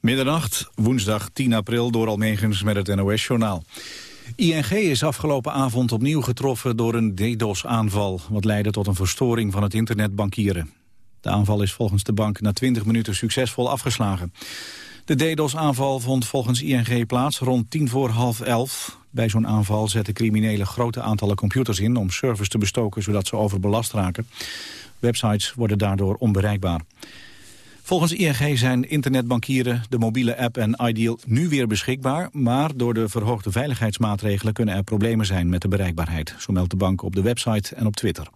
Middernacht, woensdag 10 april, door Almegens met het NOS-journaal. ING is afgelopen avond opnieuw getroffen door een DDoS-aanval... wat leidde tot een verstoring van het internetbankieren. De aanval is volgens de bank na 20 minuten succesvol afgeslagen. De DDoS-aanval vond volgens ING plaats rond tien voor half elf. Bij zo'n aanval zetten criminelen grote aantallen computers in... om servers te bestoken zodat ze overbelast raken. Websites worden daardoor onbereikbaar. Volgens ING zijn internetbankieren, de mobiele app en Ideal nu weer beschikbaar, maar door de verhoogde veiligheidsmaatregelen kunnen er problemen zijn met de bereikbaarheid, zo meldt de bank op de website en op Twitter.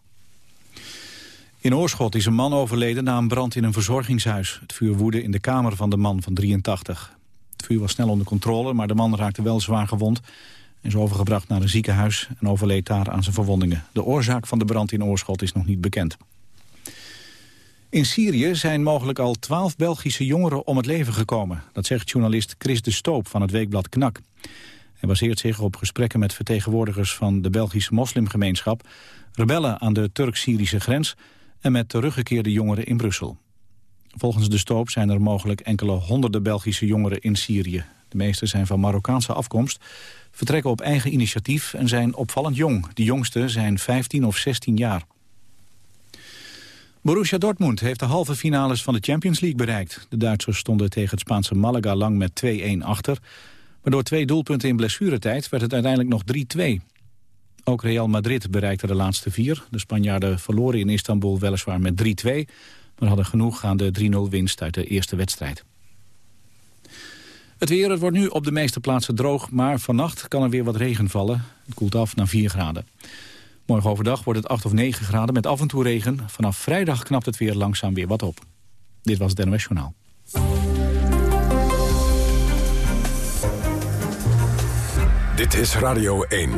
In Oorschot is een man overleden na een brand in een verzorgingshuis. Het vuur woedde in de kamer van de man van 83. Het vuur was snel onder controle, maar de man raakte wel zwaar gewond... en is overgebracht naar een ziekenhuis en overleed daar aan zijn verwondingen. De oorzaak van de brand in Oorschot is nog niet bekend. In Syrië zijn mogelijk al twaalf Belgische jongeren om het leven gekomen. Dat zegt journalist Chris de Stoop van het weekblad KNAK. Hij baseert zich op gesprekken met vertegenwoordigers van de Belgische moslimgemeenschap... rebellen aan de Turk-Syrische grens en met teruggekeerde jongeren in Brussel. Volgens de Stoop zijn er mogelijk enkele honderden Belgische jongeren in Syrië. De meeste zijn van Marokkaanse afkomst, vertrekken op eigen initiatief en zijn opvallend jong. De jongste zijn 15 of 16 jaar. Borussia Dortmund heeft de halve finales van de Champions League bereikt. De Duitsers stonden tegen het Spaanse Malaga lang met 2-1 achter. Maar door twee doelpunten in blessuretijd werd het uiteindelijk nog 3-2. Ook Real Madrid bereikte de laatste vier. De Spanjaarden verloren in Istanbul weliswaar met 3-2... maar hadden genoeg aan de 3-0 winst uit de eerste wedstrijd. Het weer, het wordt nu op de meeste plaatsen droog... maar vannacht kan er weer wat regen vallen. Het koelt af naar 4 graden. Morgen overdag wordt het 8 of 9 graden met af en toe regen. Vanaf vrijdag knapt het weer langzaam weer wat op. Dit was het NOS Journaal. Dit is Radio 1.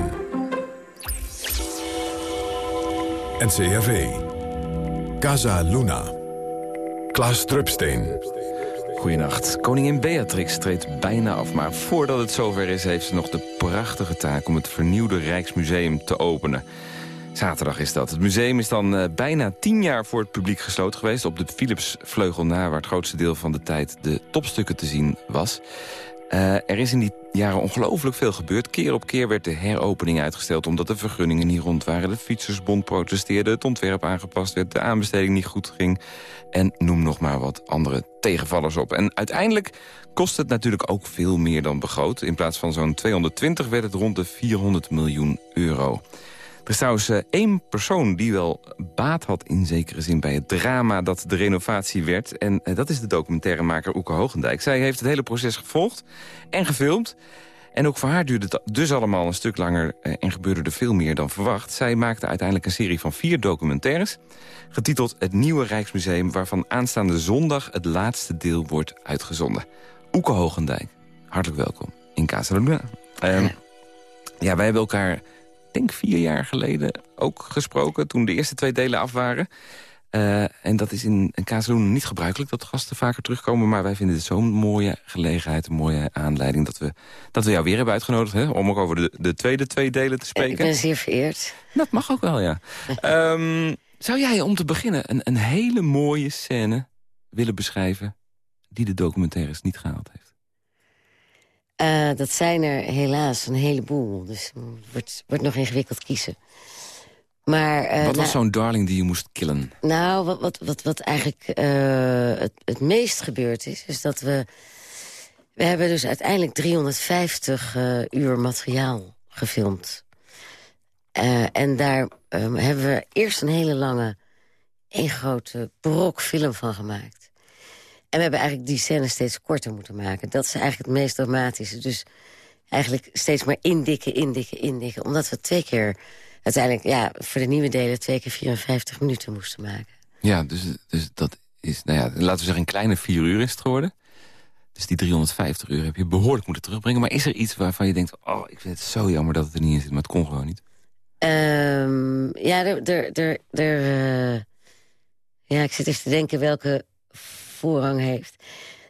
NCRV. Casa Luna. Klaas Drupsteen. Goedenacht. Koningin Beatrix treedt bijna af, maar voordat het zover is... heeft ze nog de prachtige taak om het vernieuwde Rijksmuseum te openen. Zaterdag is dat. Het museum is dan uh, bijna tien jaar voor het publiek gesloten geweest... op de Philipsvleugel na, waar het grootste deel van de tijd de topstukken te zien was. Uh, er is in die jaren ongelooflijk veel gebeurd. Keer op keer werd de heropening uitgesteld... omdat de vergunningen niet rond waren. De Fietsersbond protesteerde, het ontwerp aangepast werd... de aanbesteding niet goed ging. En noem nog maar wat andere tegenvallers op. En uiteindelijk kost het natuurlijk ook veel meer dan begroot. In plaats van zo'n 220 werd het rond de 400 miljoen euro. Er is trouwens uh, één persoon die wel baat had in zekere zin... bij het drama dat de renovatie werd. En uh, dat is de documentairemaker Oeke Hoogendijk. Zij heeft het hele proces gevolgd en gefilmd. En ook voor haar duurde het dus allemaal een stuk langer... Uh, en gebeurde er veel meer dan verwacht. Zij maakte uiteindelijk een serie van vier documentaires... getiteld Het Nieuwe Rijksmuseum... waarvan aanstaande zondag het laatste deel wordt uitgezonden. Oeke Hoogendijk, hartelijk welkom in Casa Luna. Ehm, ja, wij hebben elkaar denk vier jaar geleden ook gesproken... toen de eerste twee delen af waren. Uh, en dat is in een Kazeloen niet gebruikelijk dat gasten vaker terugkomen. Maar wij vinden het zo'n mooie gelegenheid, een mooie aanleiding... dat we, dat we jou weer hebben uitgenodigd hè, om ook over de, de tweede twee delen te spreken. Ik ben zeer vereerd. Dat mag ook wel, ja. um, zou jij om te beginnen een, een hele mooie scène willen beschrijven... die de documentaires niet gehaald heeft? Uh, dat zijn er helaas een heleboel. Dus het wordt, wordt nog ingewikkeld kiezen. Maar, uh, wat was nou, zo'n darling die je moest killen? Nou, wat, wat, wat, wat eigenlijk uh, het, het meest gebeurd is... is dat we... We hebben dus uiteindelijk 350 uur materiaal gefilmd. en daar um, hebben we eerst een hele lange... één grote brok film van gemaakt. En we hebben eigenlijk die scène steeds korter moeten maken. Dat is eigenlijk het meest dramatische. Dus eigenlijk steeds maar indikken, indikken, indikken. Omdat we twee keer uiteindelijk, ja, voor de nieuwe delen... twee keer 54 minuten moesten maken. Ja, dus, dus dat is, nou ja, laten we zeggen, een kleine vier uur is het geworden. Dus die 350 uur heb je behoorlijk moeten terugbrengen. Maar is er iets waarvan je denkt, oh, ik vind het zo jammer dat het er niet in zit... maar het kon gewoon niet? Um, ja, er, er, er, er uh, ja, ik zit even te denken welke voorrang heeft.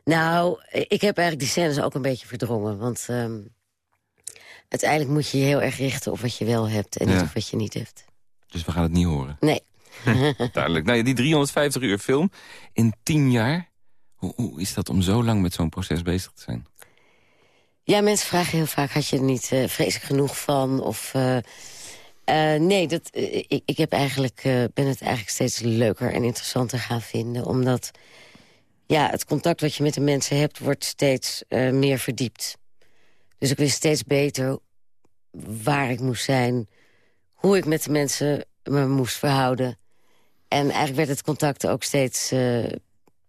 Nou, ik heb eigenlijk die scènes ook een beetje verdrongen. Want um, uiteindelijk moet je je heel erg richten op wat je wel hebt... en niet op wat je niet hebt. Dus we gaan het niet horen? Nee. Duidelijk. Nou, die 350 uur film in 10 jaar... Hoe, hoe is dat om zo lang met zo'n proces bezig te zijn? Ja, mensen vragen heel vaak, had je er niet uh, vreselijk genoeg van? Of, uh, uh, nee, dat, ik, ik heb eigenlijk, ben het eigenlijk steeds leuker en interessanter gaan vinden. Omdat ja, het contact wat je met de mensen hebt, wordt steeds meer verdiept. Dus ik wist steeds beter waar ik moest zijn... hoe ik met de mensen me moest verhouden. En eigenlijk werd het contact ook steeds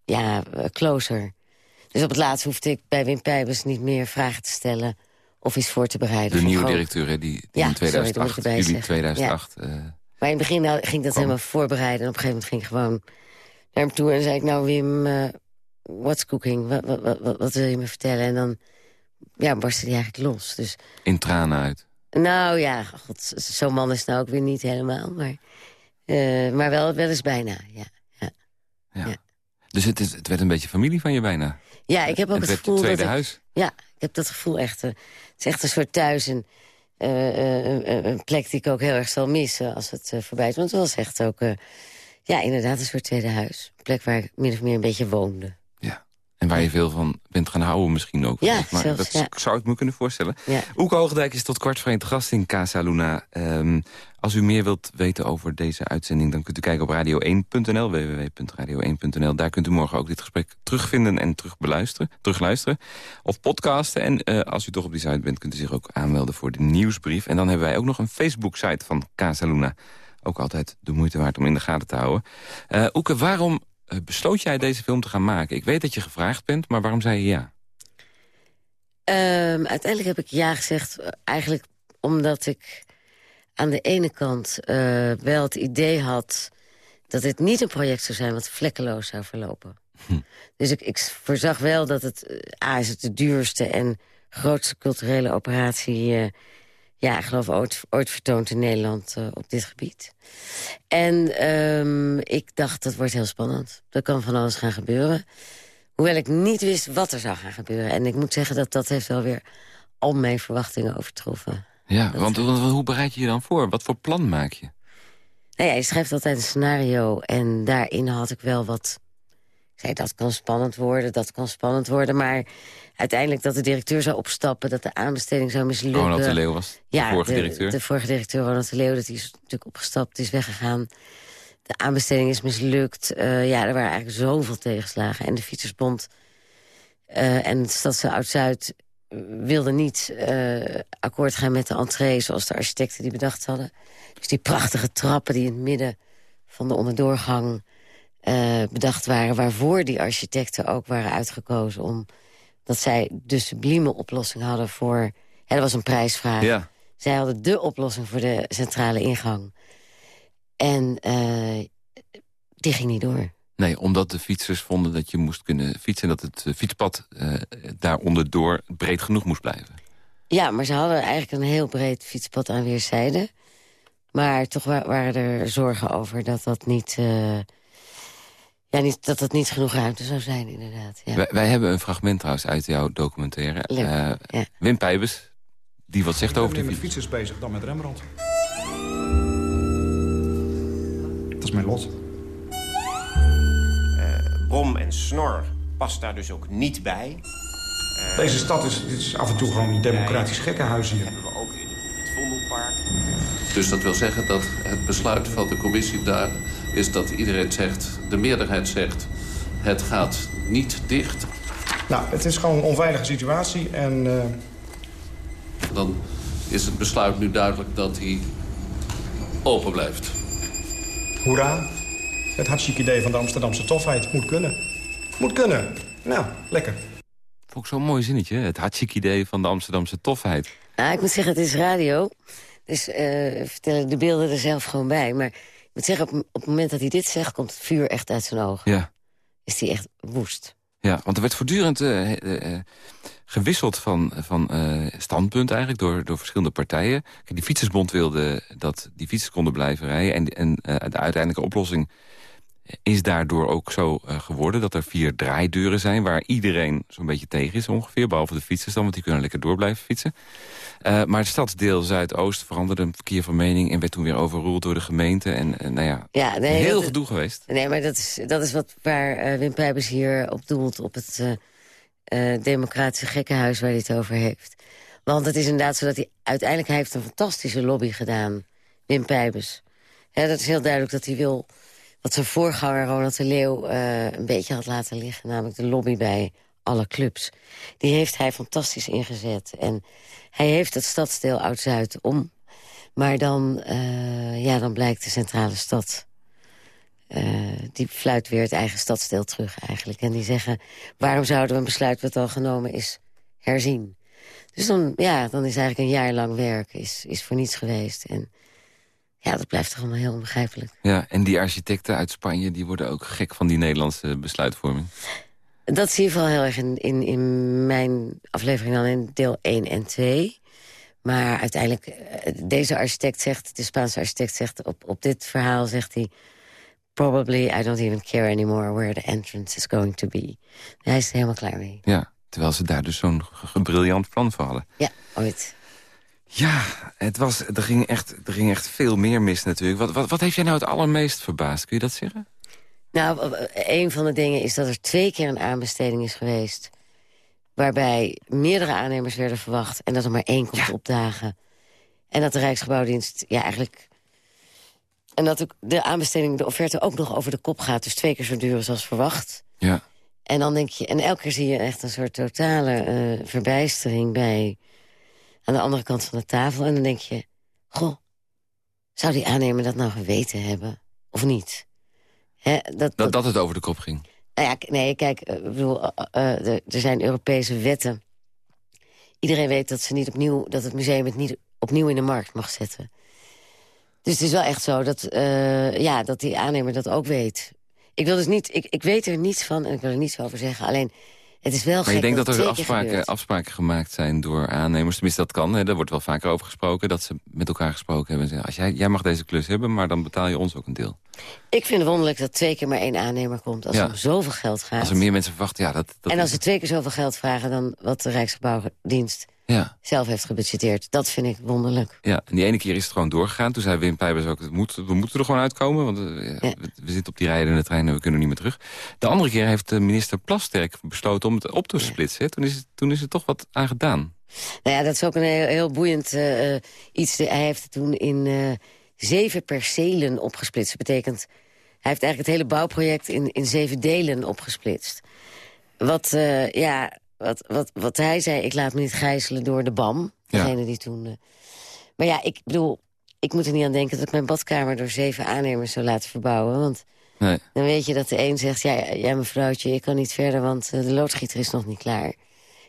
ja, closer. Dus op het laatst hoefde ik bij Wim Pijbers niet meer vragen te stellen... of iets voor te bereiden. De nieuwe directeur, hè, die, die in 2008, sorry, juli 2008... Ja. Uh... Maar in het begin ging ik dat helemaal voorbereiden. En op een gegeven moment ging ik gewoon naar hem toe en zei ik... nou Wim, uh, what's cooking? Wat, wat, wat, wat, wil je me vertellen? En dan ja, barstte hij eigenlijk los. Dus... In tranen uit? Nou ja, zo'n man is nou ook weer niet helemaal. Maar, uh, maar wel, wel eens bijna, ja. ja. ja. Dus het, is, het werd een beetje familie van je bijna? Ja, ik heb ook het, het gevoel tweede dat huis? Ik, ja, ik heb dat gevoel echt. Uh, het is echt een soort thuis. En, uh, een plek die ik ook heel erg zal missen als het voorbij is. Want het was echt ook, ja, inderdaad een soort tweede huis. Een plek waar ik min of meer een beetje woonde. En waar je veel van bent gaan houden misschien ook. Ja, maar zelfs, dat ja. zou ik me kunnen voorstellen. Ja. Oeke Hoogdijk is tot kwart voor één te gast in Casa Luna. Um, als u meer wilt weten over deze uitzending... dan kunt u kijken op radio1.nl, www.radio1.nl. Daar kunt u morgen ook dit gesprek terugvinden en terug beluisteren, terugluisteren. Of podcasten. En uh, als u toch op die site bent, kunt u zich ook aanmelden voor de nieuwsbrief. En dan hebben wij ook nog een Facebook-site van Casa Luna. Ook altijd de moeite waard om in de gaten te houden. Uh, Oeke, waarom besloot jij deze film te gaan maken? Ik weet dat je gevraagd bent, maar waarom zei je ja? Um, uiteindelijk heb ik ja gezegd, eigenlijk omdat ik aan de ene kant uh, wel het idee had... dat dit niet een project zou zijn wat vlekkeloos zou verlopen. Hm. Dus ik, ik voorzag wel dat het... A, is het de duurste en grootste culturele operatie... Uh, ja, ik geloof ooit, ooit vertoond in Nederland uh, op dit gebied. En um, ik dacht, dat wordt heel spannend. Er kan van alles gaan gebeuren. Hoewel ik niet wist wat er zou gaan gebeuren. En ik moet zeggen dat dat heeft wel weer al mijn verwachtingen overtroffen. Ja, want, want, hoe bereid je je dan voor? Wat voor plan maak je? Nou ja, je schrijft altijd een scenario en daarin had ik wel wat... Zei, dat kan spannend worden, dat kan spannend worden... maar uiteindelijk dat de directeur zou opstappen... dat de aanbesteding zou mislukken. Ronald de Leeuw was de ja, vorige de, directeur? de vorige directeur, Ronald de Leeuw, dat die is natuurlijk opgestapt, is weggegaan. De aanbesteding is mislukt. Uh, ja, er waren eigenlijk zoveel tegenslagen. En de Fietsersbond uh, en het Stadse Oud-Zuid wilden niet uh, akkoord gaan met de entree... zoals de architecten die bedacht hadden. Dus die prachtige trappen die in het midden van de onderdoorgang uh, bedacht waren... waarvoor die architecten ook waren uitgekozen... om dat zij de sublieme oplossing hadden voor... Dat was een prijsvraag. Ja. Zij hadden de oplossing voor de centrale ingang. En uh, die ging niet door. Nee, omdat de fietsers vonden dat je moest kunnen fietsen... en dat het fietspad uh, daar onderdoor breed genoeg moest blijven. Ja, maar ze hadden eigenlijk een heel breed fietspad aan weerszijden. Maar toch wa waren er zorgen over dat dat niet... Uh, ja, niet, dat dat niet genoeg ruimte zou zijn, inderdaad. Ja. Wij, wij, hebben een fragment trouwens uit jouw documentaire. Leuk, uh, ja. Wim Pijbus, die wat zegt over die met fietsers bezig dan met Rembrandt. Dat is mijn lot. Brom en snor past daar dus ook niet bij. Uh, Deze stad is, is, af en toe gewoon een democratisch gekkenhuis hier. hebben we ook in het Vondelpark. Dus dat wil zeggen dat het besluit van de commissie daar is dat iedereen zegt, de meerderheid zegt, het gaat niet dicht. Nou, het is gewoon een onveilige situatie en... Uh... Dan is het besluit nu duidelijk dat hij open blijft. Hoera. Het hartstikke idee van de Amsterdamse tofheid. Moet kunnen. Moet kunnen. Nou, lekker. Vond ik zo'n mooi zinnetje, het hartstikke idee van de Amsterdamse tofheid. Nou, ik moet zeggen, het is radio. Dus uh, vertellen de beelden er zelf gewoon bij. Maar moet zeggen, op, op het moment dat hij dit zegt... komt het vuur echt uit zijn ogen. Ja. Is hij echt woest. Ja, want er werd voortdurend uh, uh, gewisseld van, van standpunt eigenlijk... Door, door verschillende partijen. Die Fietsersbond wilde dat die fietsers konden blijven rijden. En, en de uiteindelijke oplossing is daardoor ook zo uh, geworden dat er vier draaideuren zijn... waar iedereen zo'n beetje tegen is ongeveer, behalve de fietsers dan... want die kunnen lekker door blijven fietsen. Uh, maar het stadsdeel Zuidoost veranderde een verkeer van mening... en werd toen weer overroeld door de gemeente. En uh, nou ja, ja nee, heel gedoe geweest. Nee, maar dat is, dat is wat, waar Wim Pijbers hier op doelt... op het democratische gekkenhuis waar hij het over heeft. Want het is inderdaad zo dat hij uiteindelijk... hij heeft een fantastische lobby gedaan, Wim Pijbers. Ja, dat is heel duidelijk dat hij wil wat zijn voorganger Ronald de Leeuw uh, een beetje had laten liggen. Namelijk de lobby bij alle clubs. Die heeft hij fantastisch ingezet. En hij heeft het stadsdeel Oud-Zuid om. Maar dan, uh, ja, dan blijkt de centrale stad... Uh, die fluit weer het eigen stadsdeel terug eigenlijk. En die zeggen, waarom zouden we een besluit wat al genomen is herzien? Dus dan, ja, dan is eigenlijk een jaar lang werk is, is voor niets geweest. En ja, dat blijft toch allemaal heel onbegrijpelijk. Ja, en die architecten uit Spanje... die worden ook gek van die Nederlandse besluitvorming. Dat zie je vooral heel erg in, in, in mijn aflevering dan in deel 1 en 2. Maar uiteindelijk, eh, deze architect zegt, de Spaanse architect zegt... op, op dit verhaal zegt hij... Probably I don't even care anymore where the entrance is going to be. Hij is er helemaal klaar mee. Ja, terwijl ze daar dus zo'n briljant plan voor hadden. Ja, ooit. Ja, het was, er, ging echt, er ging echt veel meer mis natuurlijk. Wat, wat, wat heeft jij nou het allermeest verbaasd? Kun je dat zeggen? Nou, een van de dingen is dat er twee keer een aanbesteding is geweest... waarbij meerdere aannemers werden verwacht... en dat er maar één komt opdagen. En dat de Rijksgebouwdienst ja, eigenlijk... En dat de aanbesteding, de offerte ook nog over de kop gaat. Dus twee keer zo duur is als verwacht. Ja. En dan denk je, en elke keer zie je echt een soort totale uh, verbijstering bij aan de andere kant van de tafel. En dan denk je, goh, zou die aannemer dat nou geweten hebben? Of niet? Dat, dat, dat, het over de kop ging? Nou ja, nee, kijk, eh, ik bedoel, uh, er zijn Europese wetten. Iedereen weet dat, ze niet opnieuw, dat het museum het niet opnieuw in de markt mag zetten. Dus het is wel echt zo dat, uh, ja, dat die aannemer dat ook weet. Ik, wil dus niet, ik, ik weet er niets van en ik wil er niets over zeggen. Alleen, het is wel maar je denkt dat, er afspraken, afspraken gemaakt zijn door aannemers. Tenminste, dat kan. Hè. Daar wordt wel vaker over gesproken. Dat ze met elkaar gesproken hebben. En zeggen, als jij, jij mag deze klus hebben, maar dan betaal je ons ook een deel. Ik vind het wonderlijk dat twee keer maar één aannemer komt. Als er om zoveel geld gaat. Als er meer mensen verwachten, ja. Dat, dat en als ze twee keer zoveel geld vragen dan wat de Rijksgebouwdienst ja. zelf heeft gebudgeteerd. Dat vind ik wonderlijk. Ja, en die ene keer is het gewoon doorgegaan. Toen zei Wim Pijbers ook, moet, we moeten er gewoon uitkomen. Want uh, we, we, zitten op die rijdende trein en we kunnen niet meer terug. De andere keer heeft de minister Plasterk besloten om het op te splitsen. Toen, is het, toen is er toch wat aan gedaan. Nou ja, dat is ook een heel, heel boeiend uh, iets. Hij heeft het toen in zeven percelen opgesplitst. Dat betekent, hij heeft eigenlijk het hele bouwproject in, in zeven delen opgesplitst. Wat, ja, wat, wat, wat hij zei, ik laat me niet gijzelen door de BAM. Degene die toen... Uh... Maar ja, ik bedoel, ik moet er niet aan denken... dat ik mijn badkamer door zeven aannemers zou laten verbouwen. Want nee. dan weet je dat de een zegt... ja, ja mevrouwtje, ik kan niet verder, want uh, de loodgieter is nog niet klaar.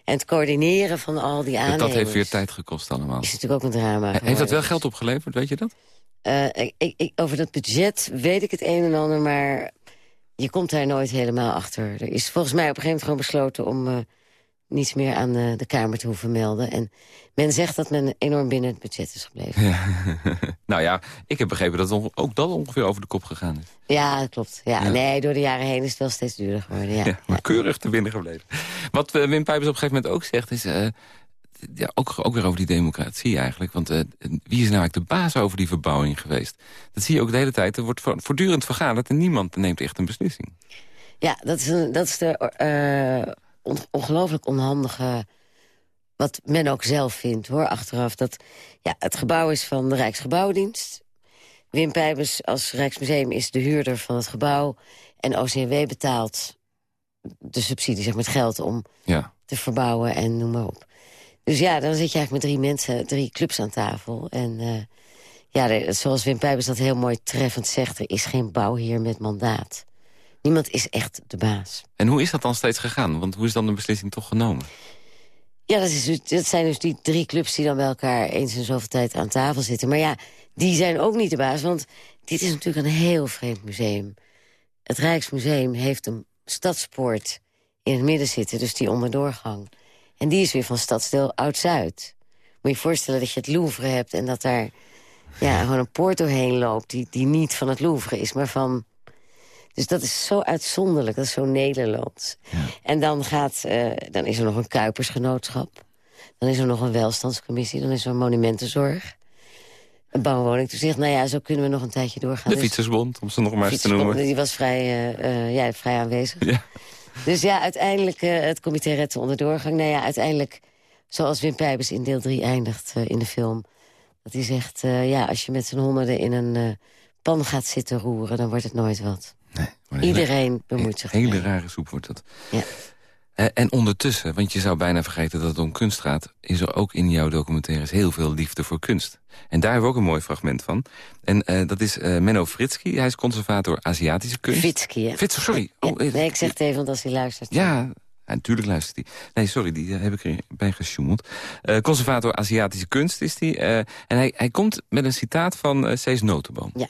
En het coördineren van al die aannemers... Dat heeft weer tijd gekost allemaal. Is natuurlijk ook een drama. He, heeft dat wel geld opgeleverd, weet je dat? Uh, ik, ik, over dat budget weet ik het een en ander, maar je komt daar nooit helemaal achter. Er is volgens mij op een gegeven moment gewoon besloten om niets meer aan de, de Kamer te hoeven melden. En men zegt dat men enorm binnen het budget is gebleven. Ja. nou ja, ik heb begrepen dat ook dat ongeveer over de kop gegaan is. Ja, dat klopt. Ja, Nee, door de jaren heen is het wel steeds duurder geworden. Ja, maar keurig te binnen gebleven. Wat uh, Wim Pijpers op een gegeven moment ook zegt is... Uh, ja, ook, ook weer over die democratie eigenlijk. Want uh, wie is nou eigenlijk de baas over die verbouwing geweest? Dat zie je ook de hele tijd. Er wordt voortdurend vergaderd en niemand neemt echt een beslissing. Ja, dat is, een, dat is de on ongelooflijk onhandige... wat men ook zelf vindt, hoor, achteraf. Dat, ja, het gebouw is van de Rijksgebouwdienst. Wim Pijbers als Rijksmuseum is de huurder van het gebouw. En OCW betaalt de subsidie, zeg maar, het geld om ja. te verbouwen en noem maar op. Dus ja, dan zit je eigenlijk met drie mensen, drie clubs aan tafel. En uh, ja, zoals Wim Pijbers dat heel mooi treffend zegt... er is geen bouw hier met mandaat. Niemand is echt de baas. En hoe is dat dan steeds gegaan? Want hoe is dan de beslissing toch genomen? Ja, dat, is dus, dat zijn dus die drie clubs die dan bij elkaar eens in zoveel tijd aan tafel zitten. Maar ja, die zijn ook niet de baas, want dit is natuurlijk een heel vreemd museum. Het Rijksmuseum heeft een stadspoort in het midden zitten, dus die onderdoorgang. En die is weer van stadsdeel Oud-Zuid. Moet je je voorstellen dat je het Louvre hebt en dat daar ja, gewoon een poort doorheen loopt... Die, die niet van het Louvre is, maar van Dus dat is zo uitzonderlijk, dat is zo Nederlands. En dan, gaat, uh, dan is er nog een Kuipersgenootschap. Dan is er nog een welstandscommissie. Dan is er een monumentenzorg. Een bouwwoningtoezicht. Nou ja, zo kunnen we nog een tijdje doorgaan. De dus, Fietsersbond, om ze nog maar eens te noemen. Die was vrij, uh, ja, vrij aanwezig. Ja. Dus ja, uiteindelijk uh, het comité Retten onder doorgang. Nou ja, uiteindelijk, zoals Wim Pijbers in deel 3 eindigt in de film... dat hij zegt, ja, als je met z'n honderden in een pan gaat zitten roeren... dan wordt het nooit wat. Iedereen bemoeit zich Een hele rare soep wordt dat. Ja. Eh, en ondertussen, want je zou bijna vergeten dat het om kunst gaat... is er ook in jouw documentaires heel veel liefde voor kunst. En daar hebben we ook een mooi fragment van. En uh, dat is uh, Menno Fritsky. Hij is conservator Aziatische kunst. Fritsky, hè? Frits, sorry. Oh, nee, ik zeg het even, want als hij luistert... Ja, natuurlijk luistert hij. Nee, sorry, die heb ik erbij gesjoemeld. Uh, conservator Aziatische kunst is hij. Uh, en hij, hij komt met een citaat van uh, Cees Notenboom. Ja.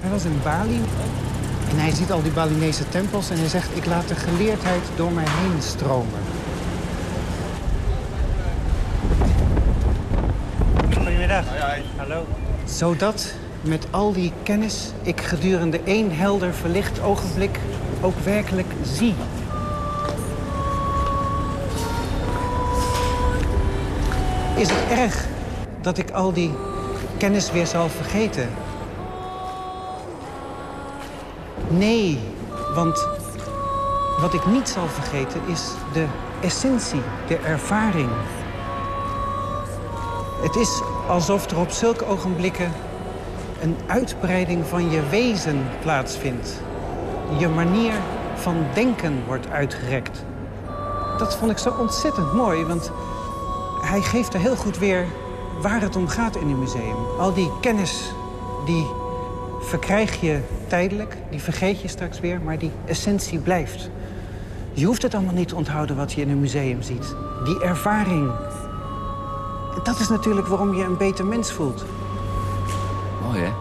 Hij was in Bali en hij ziet al die Balinese tempels en hij zegt... ik laat de geleerdheid door mij heen stromen. Goedemiddag. Hallo. Zodat met al die kennis ik gedurende één helder verlicht ogenblik ook werkelijk zie. Is het erg dat ik al die kennis weer zal vergeten? Nee, want wat ik niet zal vergeten is de essentie, de ervaring. Het is alsof er op zulke ogenblikken een uitbreiding van je wezen plaatsvindt. Je manier van denken wordt uitgerekt. Dat vond ik zo ontzettend mooi, want hij geeft er heel goed weer waar het om gaat in een museum. Al die kennis die verkrijg je tijdelijk, die vergeet je straks weer, maar die essentie blijft. Je hoeft het allemaal niet te onthouden wat je in een museum ziet. Die ervaring. Dat is natuurlijk waarom je een beter mens voelt. Mooi, hè?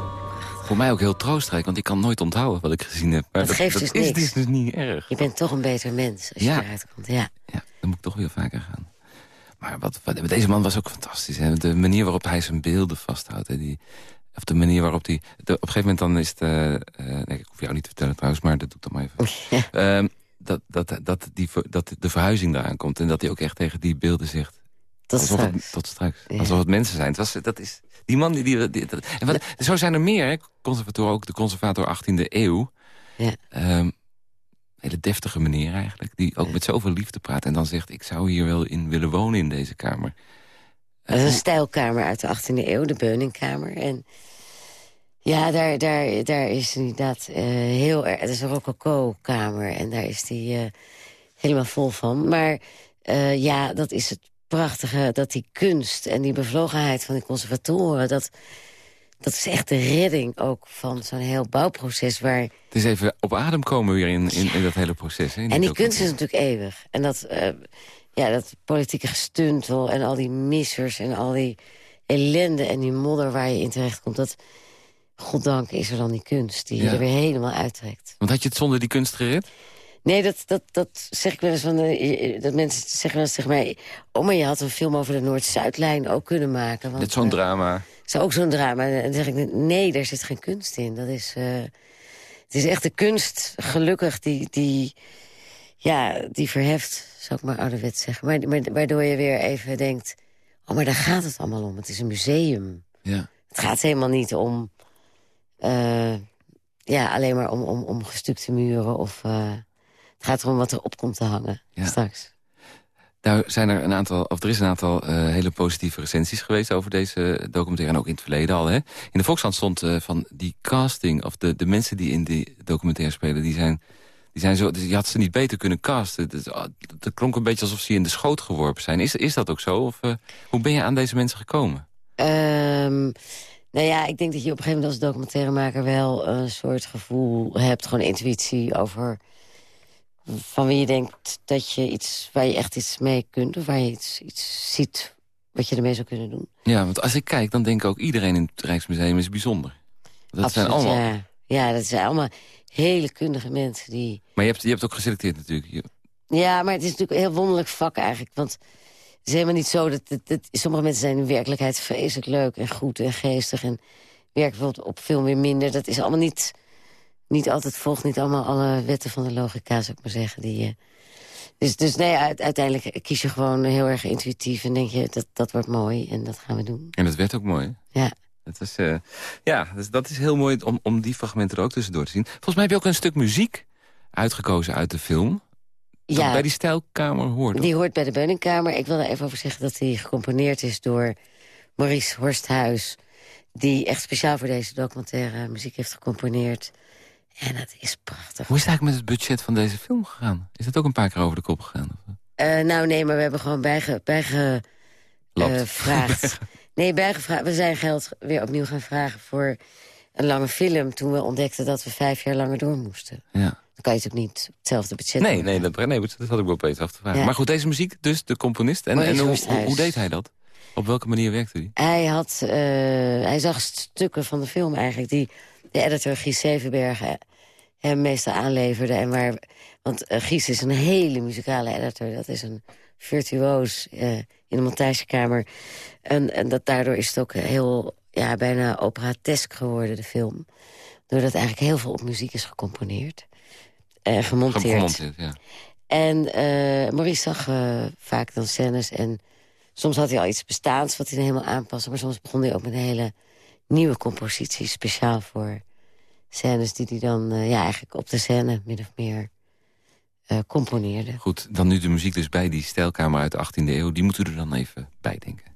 Voor mij ook heel troostrijk, want ik kan nooit onthouden wat ik gezien heb. Maar dat, geeft dus is, is, dus niet erg. Je bent toch een beter mens als je eruit komt. Ja. ja, dan moet ik toch weer vaker gaan. Maar wat, wat, deze man was ook fantastisch. Hè? De manier waarop hij zijn beelden vasthoudt. Hè? Die, of de manier waarop die... op een gegeven moment dan is het... Uh, nee, ik hoef jou niet te vertellen trouwens, maar dat doe ik dan maar even. Ehm, dat, dat, dat, die, dat de verhuizing eraan komt. En dat hij ook echt tegen die beelden zegt... Tot straks. Het, tot straks. Alsof het mensen zijn. Het was, dat is, die man, die, die, die en wat, zo zijn er meer, hè? Conservator, ook de conservator 18e eeuw. Ja. Um, hele deftige meneer eigenlijk. Die ook met zoveel liefde praat. En dan zegt, ik zou hier wel in willen wonen in deze kamer. Dat is een stijlkamer uit de 18e eeuw, de Beuningkamer. En ja, daar, daar, daar is inderdaad uh, heel erg... Het is een rococo-kamer en daar is die uh, helemaal vol van. Maar uh, ja, dat is het prachtige, dat die kunst en die bevlogenheid van die conservatoren... dat, dat is echt de redding ook van zo'n heel bouwproces waar... Het is even op adem komen weer in, in, in dat hele proces. Hè, en die kunst is natuurlijk eeuwig. En dat ja, dat politieke gestuntel en al die missers en al die ellende en die modder waar je in terecht komt. Dat, goddank is er dan die kunst die je er weer helemaal uittrekt. Want had je het zonder die kunst gered? Nee, dat, dat, dat zeg ik wel eens van... De, dat mensen zeggen wel eens tegen mij... oh, maar je had een film over de Noord-Zuidlijn ook kunnen maken. Want, Net zo'n uh, drama. Zou ook zo'n drama. En dan zeg ik, nee, daar zit geen kunst in. Dat is, uh, het is echt de kunst, gelukkig, die, die, ja, die verheft zou ik maar ouderwets zeggen. Maar, maar, waardoor je weer even denkt... oh, maar daar gaat het allemaal om. Het is een museum. Ja. Het gaat helemaal niet om... Uh, ja, alleen maar om, om, om gestukte muren. Of, uh, het gaat erom wat er op komt te hangen ja. straks. Nou zijn er een aantal, of er is een aantal uh, hele positieve recensies geweest over deze documentaire. En ook in het verleden al. Hè? In de Volkskrant stond uh, van die casting, of de, de mensen die in die documentaire spelen, die zijn die zijn zo, je had ze niet beter kunnen casten. Ah, dat, klonk een beetje alsof ze in de schoot geworpen zijn. Is, is dat ook zo? Of uh, hoe ben je aan deze mensen gekomen? Um, nou ja, ik denk dat je op een gegeven moment als documentairemaker... wel een soort gevoel hebt, gewoon intuïtie over... van wie je denkt dat je iets, waar je echt iets mee kunt... of waar je iets, iets ziet wat je ermee zou kunnen doen. Ja, want als ik kijk, dan denk ik ook iedereen in het Rijksmuseum is bijzonder. Dat Absoluut, zijn allemaal... Ja. ja, dat zijn allemaal hele kundige mensen die... Maar je hebt, je hebt ook geselecteerd natuurlijk. Ja, maar het is natuurlijk een heel wonderlijk vak eigenlijk. Want het is helemaal niet zo dat, dat, Sommige mensen zijn in werkelijkheid vreselijk leuk en goed en geestig... en werken bijvoorbeeld op veel meer minder. Dat is allemaal niet niet altijd volgt niet allemaal alle wetten van de logica, zou ik maar zeggen. Die, uh, dus dus nee, uiteindelijk kies je gewoon heel erg intuïtief... en denk je, dat, dat wordt mooi en dat gaan we doen. En dat werd ook mooi. Ja. Dat is, uh, ja, dus dat is heel mooi om, om die fragmenten er ook tussendoor te zien. Volgens mij heb je ook een stuk muziek uitgekozen uit de film. Dat ja, bij die stijlkamer hoort. Die hoort bij de Beuningkamer. Ik wil er even over zeggen dat die gecomponeerd is door Maurice Horsthuis... die echt speciaal voor deze documentaire muziek heeft gecomponeerd. En dat is prachtig. Hoe is het eigenlijk met het budget van deze film gegaan? Is dat ook een paar keer over de kop gegaan? Uh, nou nee, maar we hebben gewoon bijge, bijge, uh, nee, bijgevraagd. We zijn geld weer opnieuw gaan vragen voor een lange film... toen we ontdekten dat we vijf jaar langer door moesten. Ja. Dan kan je het ook niet hetzelfde budget Nee, nee dat, nee dat had ik wel opeens af te vragen. Maar goed, deze muziek, dus de componist. En, en hoe, hoe, deed hij dat? Op welke manier werkte hij? Hij, had, uh, hij zag stukken van de film eigenlijk... die de editor Gies Zevenbergen hem meestal aanleverde. En waar, want uh, Gies is een hele muzikale editor. Dat is een virtuoos uh, in de montagekamer. En, en dat, daardoor is het ook heel ja, bijna operatesk geworden, de film. Doordat eigenlijk heel veel op muziek is gecomponeerd. En gemonteerd. gemonteerd ja. En uh, Maurice zag vaak dan scènes en soms had hij al iets bestaans wat hij dan helemaal aanpaste. Maar soms begon hij ook met een hele nieuwe compositie, speciaal voor scènes die hij dan ja, eigenlijk op de scène min of meer uh, componeerde. Goed, dan nu de muziek dus bij die stijlkamer uit de 18e eeuw. Die moeten we er dan even bij denken.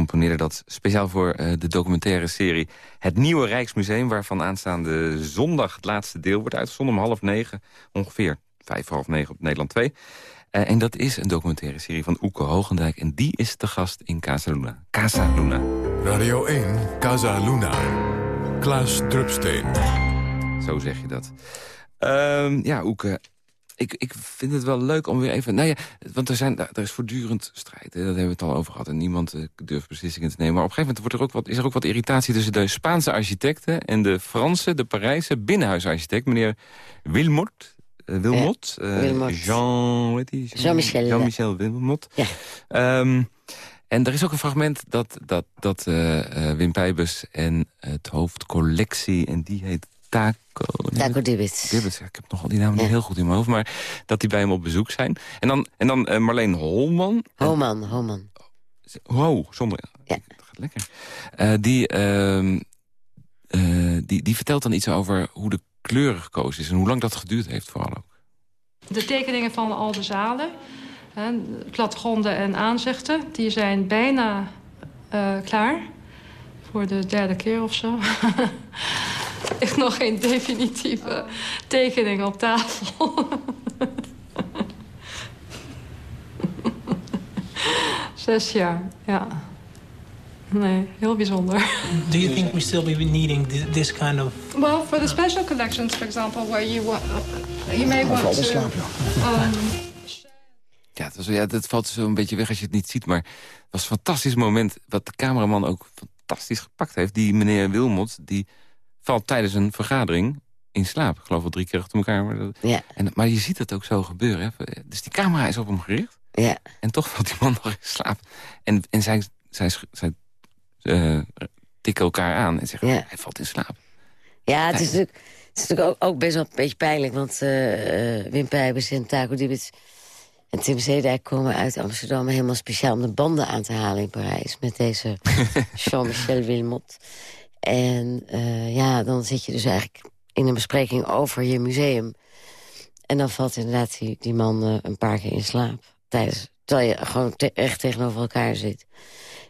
Componeerde dat speciaal voor uh, de documentaire serie... Het Nieuwe Rijksmuseum, waarvan aanstaande zondag het laatste deel wordt uitgezonden... om half negen, ongeveer vijf, half negen op Nederland 2. Uh, en dat is een documentaire serie van Oeke Hogendijk... en die is te gast in Casa Luna. Casa Luna. Radio 1, Casa Luna. Klaas Drupsteen. Zo zeg je dat. Uh, ja, Oeke, ik, ik vind het wel leuk om weer even... Nou ja, want er, zijn, er is voortdurend strijd. Hè, dat hebben we het al over gehad. En niemand uh, durft beslissingen te nemen. Maar op een gegeven moment wordt er ook wat, is er ook wat irritatie... tussen de Spaanse architecten en de Franse, de Parijse binnenhuisarchitect... meneer Wilmot. Uh, Wilmot. Uh, Jean... Jean-Michel. Jean-Michel Wilmot. Ja. Um, en er is ook een fragment dat, dat, dat Wim Pijbus en het hoofdcollectie... en die heet Taco... Taco Dibbits. Dibbits, ja, ik heb nog al die namen niet heel goed in mijn hoofd. Maar dat die bij hem op bezoek zijn. En dan, en dan uh, Marleen Holman. Holman, Holman. Wow, zonder... Ja. Dat gaat lekker. Uh, die, uh, die, die vertelt dan iets over hoe de kleuren gekozen is. En hoe lang dat geduurd heeft vooral ook. De tekeningen van al de zalen, hè, plattegronden en aanzichten... die zijn bijna klaar. Voor de derde keer of zo. ligt nog geen definitieve tekening op tafel. Zes jaar, ja. Nee, heel bijzonder. Do you think we still be needing this kind of... Well, for the special collections, for example, where you, want, you may want to... Slaap, ja. Um, ja, het, was, ja, het valt zo een beetje weg als je het niet ziet. Maar het was een fantastisch moment wat de cameraman ook fantastisch gepakt heeft. Die meneer Wilmot, die valt tijdens een vergadering in slaap. Ik geloof wel drie keer achter elkaar. Maar, dat, ja. en, maar je ziet het ook zo gebeuren. Hè? Dus die camera is op hem gericht. Ja. En toch valt die man nog in slaap. En, en zij, zij, zij uh, tikken elkaar aan en zeggen, ja. hij valt in slaap. Ja, het is natuurlijk, het is natuurlijk ook, ook, best wel een beetje pijnlijk. Want uh, uh, Wim Pijbers en Taco Dibbits en Tim Zeedijk komen uit Amsterdam... helemaal speciaal om de banden aan te halen in Parijs... met deze Jean-Michel Wilmot. En uh, ja, dan zit je dus eigenlijk in een bespreking over je museum. En dan valt inderdaad die, die man uh, een paar keer in slaap. Tijdens, terwijl je gewoon te echt tegenover elkaar zit.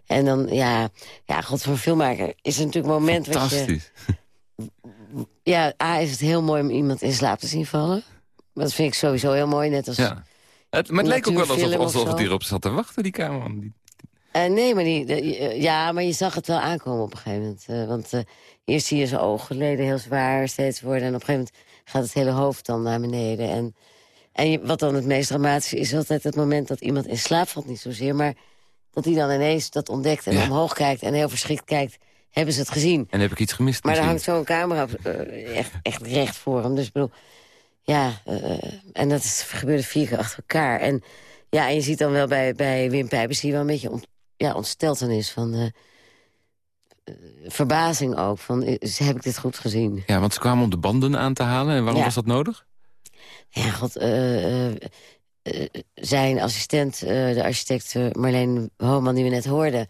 En dan, ja, ja god, voor een filmmaker is het natuurlijk een moment... Fantastisch. Je, ja, A, is het heel mooi om iemand in slaap te zien vallen. Dat vind ik sowieso heel mooi, net als... Ja. Het, maar het leek ook wel alsof, alsof het hierop zat te wachten, die cameraman. Uh, nee, maar die, de, ja, maar je zag het wel aankomen op een gegeven moment. Uh, want uh, eerst zie je zijn oogleden heel zwaar steeds worden... en op een gegeven moment gaat het hele hoofd dan naar beneden. En, en je, wat dan het meest dramatische is altijd het moment dat iemand in slaap valt. Niet zozeer, maar dat hij dan ineens dat ontdekt en ja. omhoog kijkt... en heel verschrikt kijkt, hebben ze het gezien. En heb ik iets gemist Maar er hangt zo'n camera op, echt, echt recht voor hem. Dus ik bedoel, ja, en dat is, gebeurde vier keer achter elkaar. En ja, en je ziet dan wel bij, bij Wim Pijpers... je wel een beetje ont, ja, ontsteltenis van... Uh, uh, verbazing ook, van heb ik dit goed gezien? Ja, want ze kwamen om de banden aan te halen. En waarom ja. was dat nodig? Ja, god, uh, zijn assistent, de architect Marleen Homan, die we net hoorden...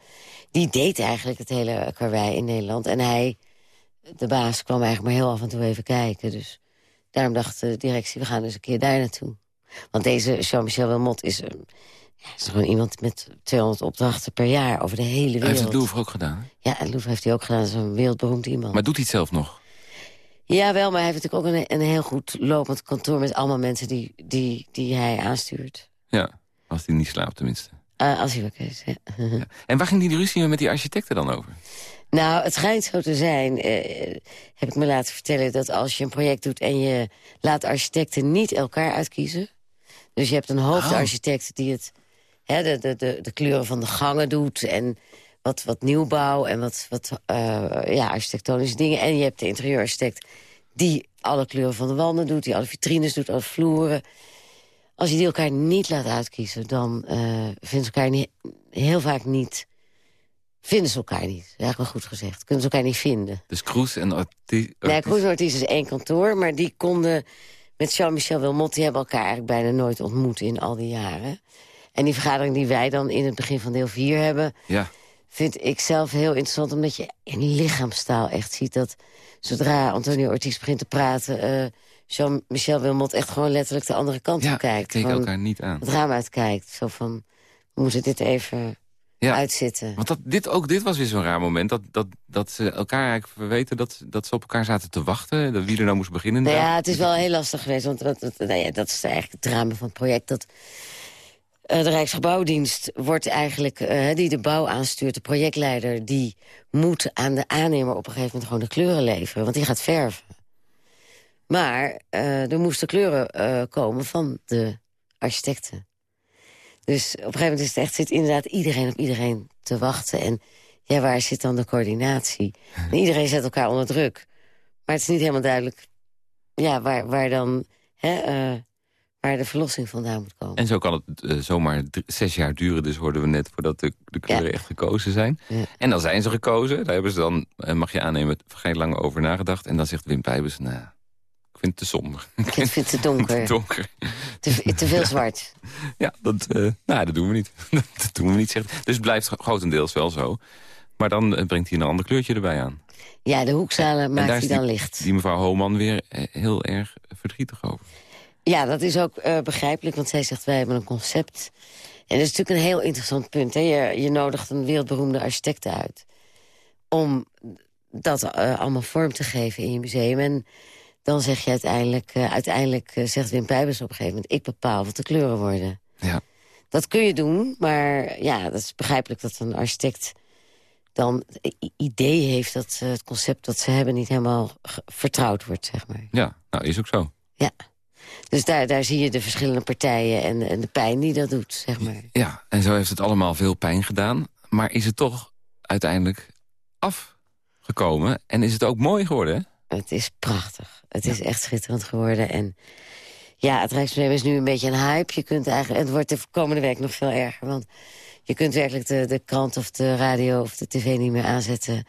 die deed eigenlijk het hele karwei in Nederland. En hij, de baas, kwam eigenlijk maar heel af en toe even kijken. Dus daarom dacht de directie, we gaan dus een keer daar naartoe. Want deze Jean-Michel Wilmot is... Ja, is gewoon iemand met 200 opdrachten per jaar over de hele wereld. Hij heeft het Louvre ook gedaan? Ja, het Louvre heeft hij ook gedaan. Dat is een wereldberoemd iemand. Maar doet hij het zelf nog? Ja, wel, maar hij heeft natuurlijk ook een, een heel goed lopend kantoor... met allemaal mensen die, die, die hij aanstuurt. Ja, als hij niet slaapt tenminste. Uh, als hij wakker is, ja. ja. En waar ging die ruzie met die architecten dan over? Nou, het schijnt zo te zijn, eh, heb ik me laten vertellen... dat als je een project doet en je laat architecten niet elkaar uitkiezen... dus je hebt een hoofdarchitect oh. die het De, de, de, de, kleuren van de gangen doet. En wat, wat nieuwbouw en wat, wat uh, ja, architectonische dingen. En je hebt de interieurarchitect die alle kleuren van de wanden doet. Die alle vitrines doet, alle vloeren. Als je die elkaar niet laat uitkiezen, dan uh, vinden ze elkaar niet, heel vaak niet... Vinden ze elkaar niet, eigenlijk wel goed gezegd. Kunnen ze elkaar niet vinden. Dus Kroes en Ortiz... Nee, Kroes en Ortiz is één kantoor, maar die konden... Met Jean-Michel Wilmot, die hebben elkaar eigenlijk bijna nooit ontmoet in al die jaren. En die vergadering die wij dan in het begin van deel 4 hebben... Ja. vind ik zelf heel interessant, omdat je in lichaamstaal echt ziet... dat zodra Antonio Ortiz begint te praten... Uh, Jean-Michel Wilmot echt gewoon letterlijk de andere kant ja, op kijkt. kijken elkaar niet aan. Het raam uitkijkt, zo van... we moeten dit even uitzitten. Want dat, dit, ook dit was weer zo'n raar moment. Dat, dat, dat ze elkaar eigenlijk verweten dat, dat ze op elkaar zaten te wachten. Dat wie er nou moest beginnen. Nou ja, het is wel heel lastig geweest. Want nou ja, dat is eigenlijk het drama van het project. Dat de Rijksgebouwdienst wordt eigenlijk, uh, die de bouw aanstuurt... de projectleider, die moet aan de aannemer op een gegeven moment... gewoon de kleuren leveren, want die gaat verven. Maar uh, er moesten kleuren komen van de architecten. Dus op een gegeven moment is het echt, zit inderdaad iedereen op iedereen te wachten. En ja, waar zit dan de coördinatie? En iedereen zet elkaar onder druk. Maar het is niet helemaal duidelijk ja, waar, waar dan... Hè, waar de verlossing vandaan moet komen. En zo kan het uh, zomaar zes jaar duren, dus hoorden we net... voordat de, de kleuren echt gekozen zijn. Ja. En dan zijn ze gekozen. Daar hebben ze dan, uh, mag je aannemen, vrij lang over nagedacht. En dan zegt Wim Pijbus, nou, ik vind het te somber. Ik vind het te donker. te donker. Te, te, veel zwart. ja, dat, uh, nou, dat doen we niet. dat doen we niet, zegt. Dus het blijft grotendeels wel zo. Maar dan brengt hij een ander kleurtje erbij aan. Ja, de hoekzalen maakt hij dan licht. Die mevrouw Homan weer heel erg verdrietig over. Ja, dat is ook uh, begrijpelijk, want zij zegt wij hebben een concept. En dat is natuurlijk een heel interessant punt. Hè? Je, je nodigt een wereldberoemde architect uit... om dat uh, allemaal vorm te geven in je museum. En dan zeg je uiteindelijk... Uh, uiteindelijk zegt Wim Pijbers op een gegeven moment... ik bepaal wat de kleuren worden. Ja. Dat kun je doen, maar ja, dat is begrijpelijk dat een architect dan idee heeft dat het concept dat ze hebben niet helemaal vertrouwd wordt, zeg maar. Ja, nou is ook zo. Ja. Dus daar, daar zie je de verschillende partijen en, en de pijn die dat doet, zeg maar. Ja, en zo heeft het allemaal veel pijn gedaan. Maar is het toch uiteindelijk afgekomen? En is het ook mooi geworden? Het is prachtig. Het is echt schitterend geworden. En ja, het Rijksmuseum is nu een beetje een hype. Je kunt eigenlijk, het wordt de komende week nog veel erger. Want je kunt werkelijk de, de krant of de radio of de tv niet meer aanzetten.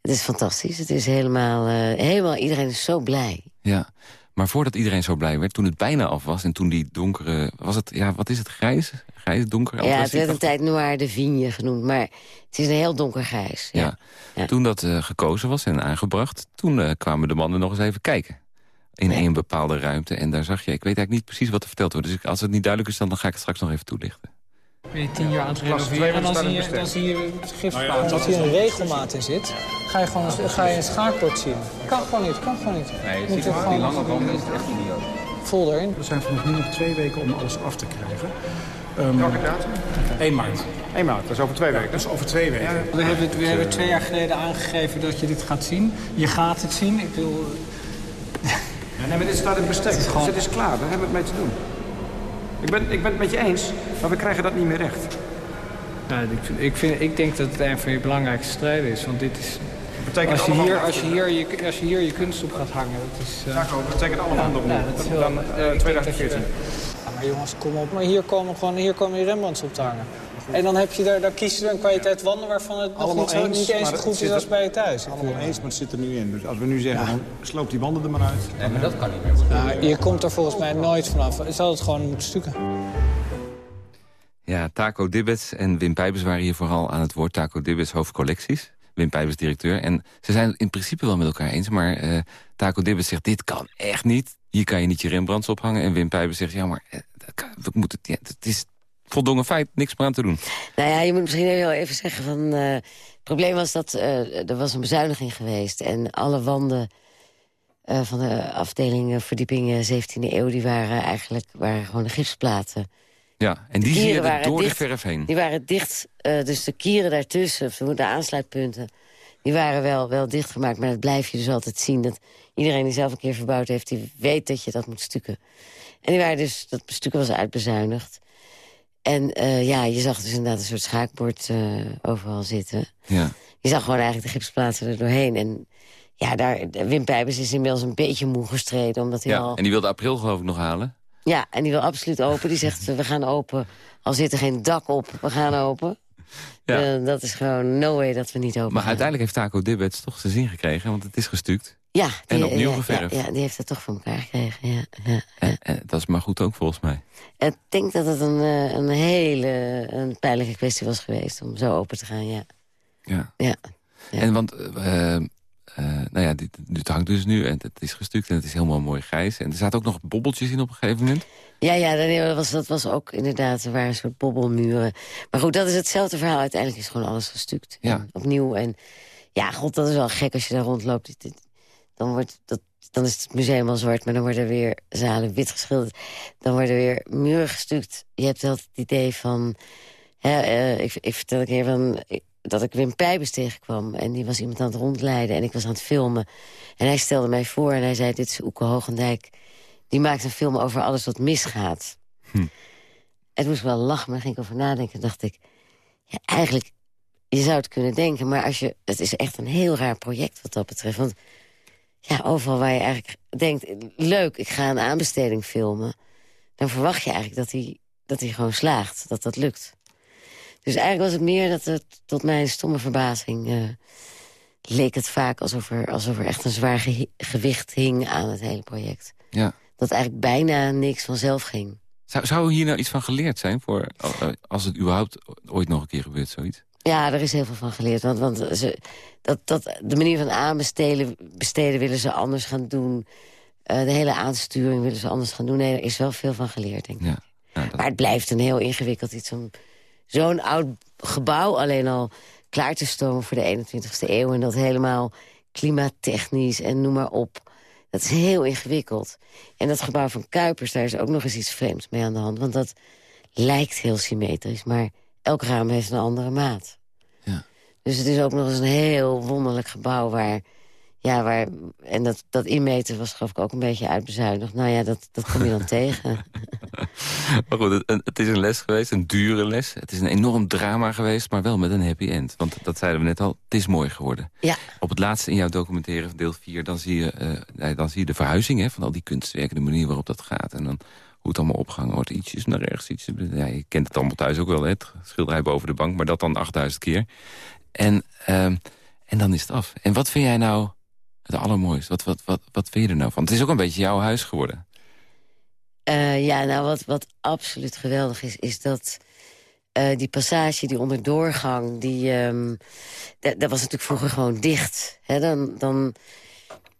Het is fantastisch. Het is helemaal, uh, helemaal iedereen is zo blij. Ja, maar voordat iedereen zo blij werd, toen het bijna af was... en toen die donkere... Was het, ja, wat is het, grijs? Grijs, donker? Ja, het werd een tijd Noir de Vigne genoemd, maar het is een heel donker grijs. Ja. ja. ja. Toen dat uh, gekozen was en aangebracht, toen uh, kwamen de mannen nog eens even kijken. In ja. één bepaalde ruimte. En daar zag je, ik weet eigenlijk niet precies wat er verteld wordt. Dus als het niet duidelijk is, dan, dan ga ik het straks nog even toelichten. Ben je tien jaar aan het renoveren en dan zie je, dan zie je het gif nou ja, Als hier een regelmaat in zit, ga je gewoon ga je een schaakbord zien. Kan gewoon niet, kan gewoon niet. Nee, je ziet gewoon, die lange wanden is het echt idioot. Vol erin. We zijn vanaf nu nog twee weken om alles af te krijgen. Um, Welke datum? 1 maart. 1 maart, dat is over twee weken. Ja, dat is over twee weken. Ja, we hebben, we hebben twee jaar geleden aangegeven dat je dit gaat zien. Je gaat het zien. Ik wil... Ja, nee, maar dit staat in bestek. Dus het is klaar, daar hebben we het mee te doen. Ik ben, ik ben het met je eens, maar we krijgen dat niet meer recht. Nou, ik, vind, ik, vind, ik denk dat het een van je belangrijkste strijden is. Want dit is... Betekent als, je hier, als, je hier je, als je hier je kunst op gaat hangen, dat is... Uh... Ja, dat betekent allemaal ja, ja, heel, dan uh, 2014. Dat, ja, maar jongens, kom op. Maar hier komen, gewoon, hier komen je Rembrandts op te hangen. En dan, heb je daar, dan kies je een kwaliteit wanden waarvan het nog niet, eens, niet eens zo goed is als bij je thuis. Allemaal eens, maar het zit er nu in. Dus als we nu zeggen, ja. sloop die wanden er maar uit. Nee, maar dat kan niet meer. Je komt er volgens mij nooit vanaf. Je zal het gewoon moeten stukken. Ja, Taco Dibbets en Wim Pijbers waren hier vooral aan het woord. Taco Dibbets, hoofdcollecties. Wim Pijbers, directeur. En ze zijn het in principe wel met elkaar eens. Maar uh, Taco Dibbets zegt, dit kan echt niet. Hier kan je niet je Rembrandts ophangen. En Wim Pijbers zegt, ja, maar uh, we moeten, ja, het is voldongen feit, niks meer aan te doen. Nou ja, je moet misschien heel even zeggen van... Uh, het probleem was dat er was een bezuiniging geweest. En alle wanden van de afdeling verdieping 17e eeuw... die waren eigenlijk waren gewoon de gipsplaten... Ja, en die zie je door dicht, de verf heen. Die waren dicht, dus de kieren daartussen, de aansluitpunten... die waren wel, wel dichtgemaakt, maar dat blijf je dus altijd zien. Dat iedereen die zelf een keer verbouwd heeft, die weet dat je dat moet stukken. En die waren dus, dat stukken was uitbezuinigd. En uh, ja, je zag dus inderdaad een soort schaakbord uh, overal zitten. Ja. Je zag gewoon eigenlijk de gipsplaatsen er doorheen. En ja, daar, Wim Pijbers is inmiddels een beetje moe gestreden. Omdat hij ja, al... en die wilde april geloof ik nog halen. Ja, en die wil absoluut open. Die zegt, we gaan open. Al zit er geen dak op, we gaan open. Ja. Uh, dat is gewoon no way dat we niet open Maar uiteindelijk heeft Taco Dibbets toch zijn zin gekregen, want het is gestuukt. Ja. Die, en opnieuw ja, geverfd. Ja, ja, die heeft het toch voor elkaar gekregen, ja. ja, en, en, dat is maar goed ook, volgens mij. Ik denk dat het een, een hele een pijnlijke kwestie was geweest om zo open te gaan, ja. Ja. ja. En want uh, nou ja, dit, dit hangt dus nu en het is gestuukt en het is helemaal mooi grijs. En er zaten ook nog bobbeltjes in op een gegeven moment. Ja, ja dat, was, dat was ook inderdaad, er waren een soort bobbelmuren. Maar goed, dat is hetzelfde verhaal. Uiteindelijk is gewoon alles gestuukt. Ja. opnieuw. En ja, god, dat is wel gek als je daar rondloopt. Dan, wordt, dat, dan is het museum al zwart, maar dan worden weer zalen wit geschilderd. Dan worden weer muren gestuukt. Je hebt wel het idee van... Hè, uh, ik, ik vertel een keer van dat ik Wim Pijbers tegenkwam. En die was iemand aan het rondleiden en ik was aan het filmen. En hij stelde mij voor en hij zei, dit is Oeke Hoogendijk. Die maakt een film over alles wat misgaat. Hm. En moest wel lachen, maar ging ik over nadenken. dacht ik, ja, eigenlijk, je zou het kunnen denken... maar als je, het is echt een heel raar project wat dat betreft. Want ja, overal waar je eigenlijk denkt... leuk, ik ga een aanbesteding filmen... dan verwacht je eigenlijk dat hij, dat hij gewoon slaagt, dat dat lukt. Dus eigenlijk was het meer dat het tot mijn stomme verbazing... Uh, leek het vaak alsof er, alsof er echt een zwaar gewicht hing aan het hele project. Ja. Dat eigenlijk bijna niks vanzelf ging. Zou, zou hier nou iets van geleerd zijn voor eh, als het überhaupt ooit nog een keer gebeurt, zoiets? Ja, er is heel veel van geleerd. Want, want ze, dat, dat, de manier van aanbesteden besteden willen ze anders gaan doen. Uh, de hele aansturing willen ze anders gaan doen. Nee, er is wel veel van geleerd, denk ik. Ja, dat... Maar het blijft een heel ingewikkeld iets om zo'n oud gebouw alleen al klaar te stomen voor de 21ste eeuw. En dat helemaal klimaattechnisch en noem maar op. Dat is heel ingewikkeld. En dat gebouw van Kuipers, daar is ook nog eens iets vreemds mee aan de hand. Want dat lijkt heel symmetrisch, maar elk raam heeft een andere maat. Ja. Dus het is ook nog eens een heel wonderlijk gebouw waar ja, waar, en dat, dat inmeten was geloof ik ook een beetje uitbezuinigd. Nou ja, dat, dat kom je dan tegen. Maar goed, het, het, is een les geweest, een dure les. Het is een enorm drama geweest, maar wel met een happy end. Want dat zeiden we net al, het is mooi geworden. Ja. Op het laatste in jouw documentaire, deel 4, dan zie je, uh, dan zie je de verhuizing hè, van al die kunstwerken. De manier waarop dat gaat. En dan hoe het allemaal opgehangen wordt. Ietsjes naar rechts, iets. Ja, je kent het allemaal thuis ook wel, hè, het schilderij boven de bank. Maar dat dan 8000 keer. En, uh, en dan is het af. En wat vind jij nou het allermooiste? Wat, wat, wat, wat vind je er nou van? Het is ook een beetje jouw huis geworden. Uh, ja, nou wat, wat absoluut geweldig is, is dat... Uh, die passage, die onderdoorgang, die, um, dat was natuurlijk vroeger gewoon dicht. Hè? Dan, dan,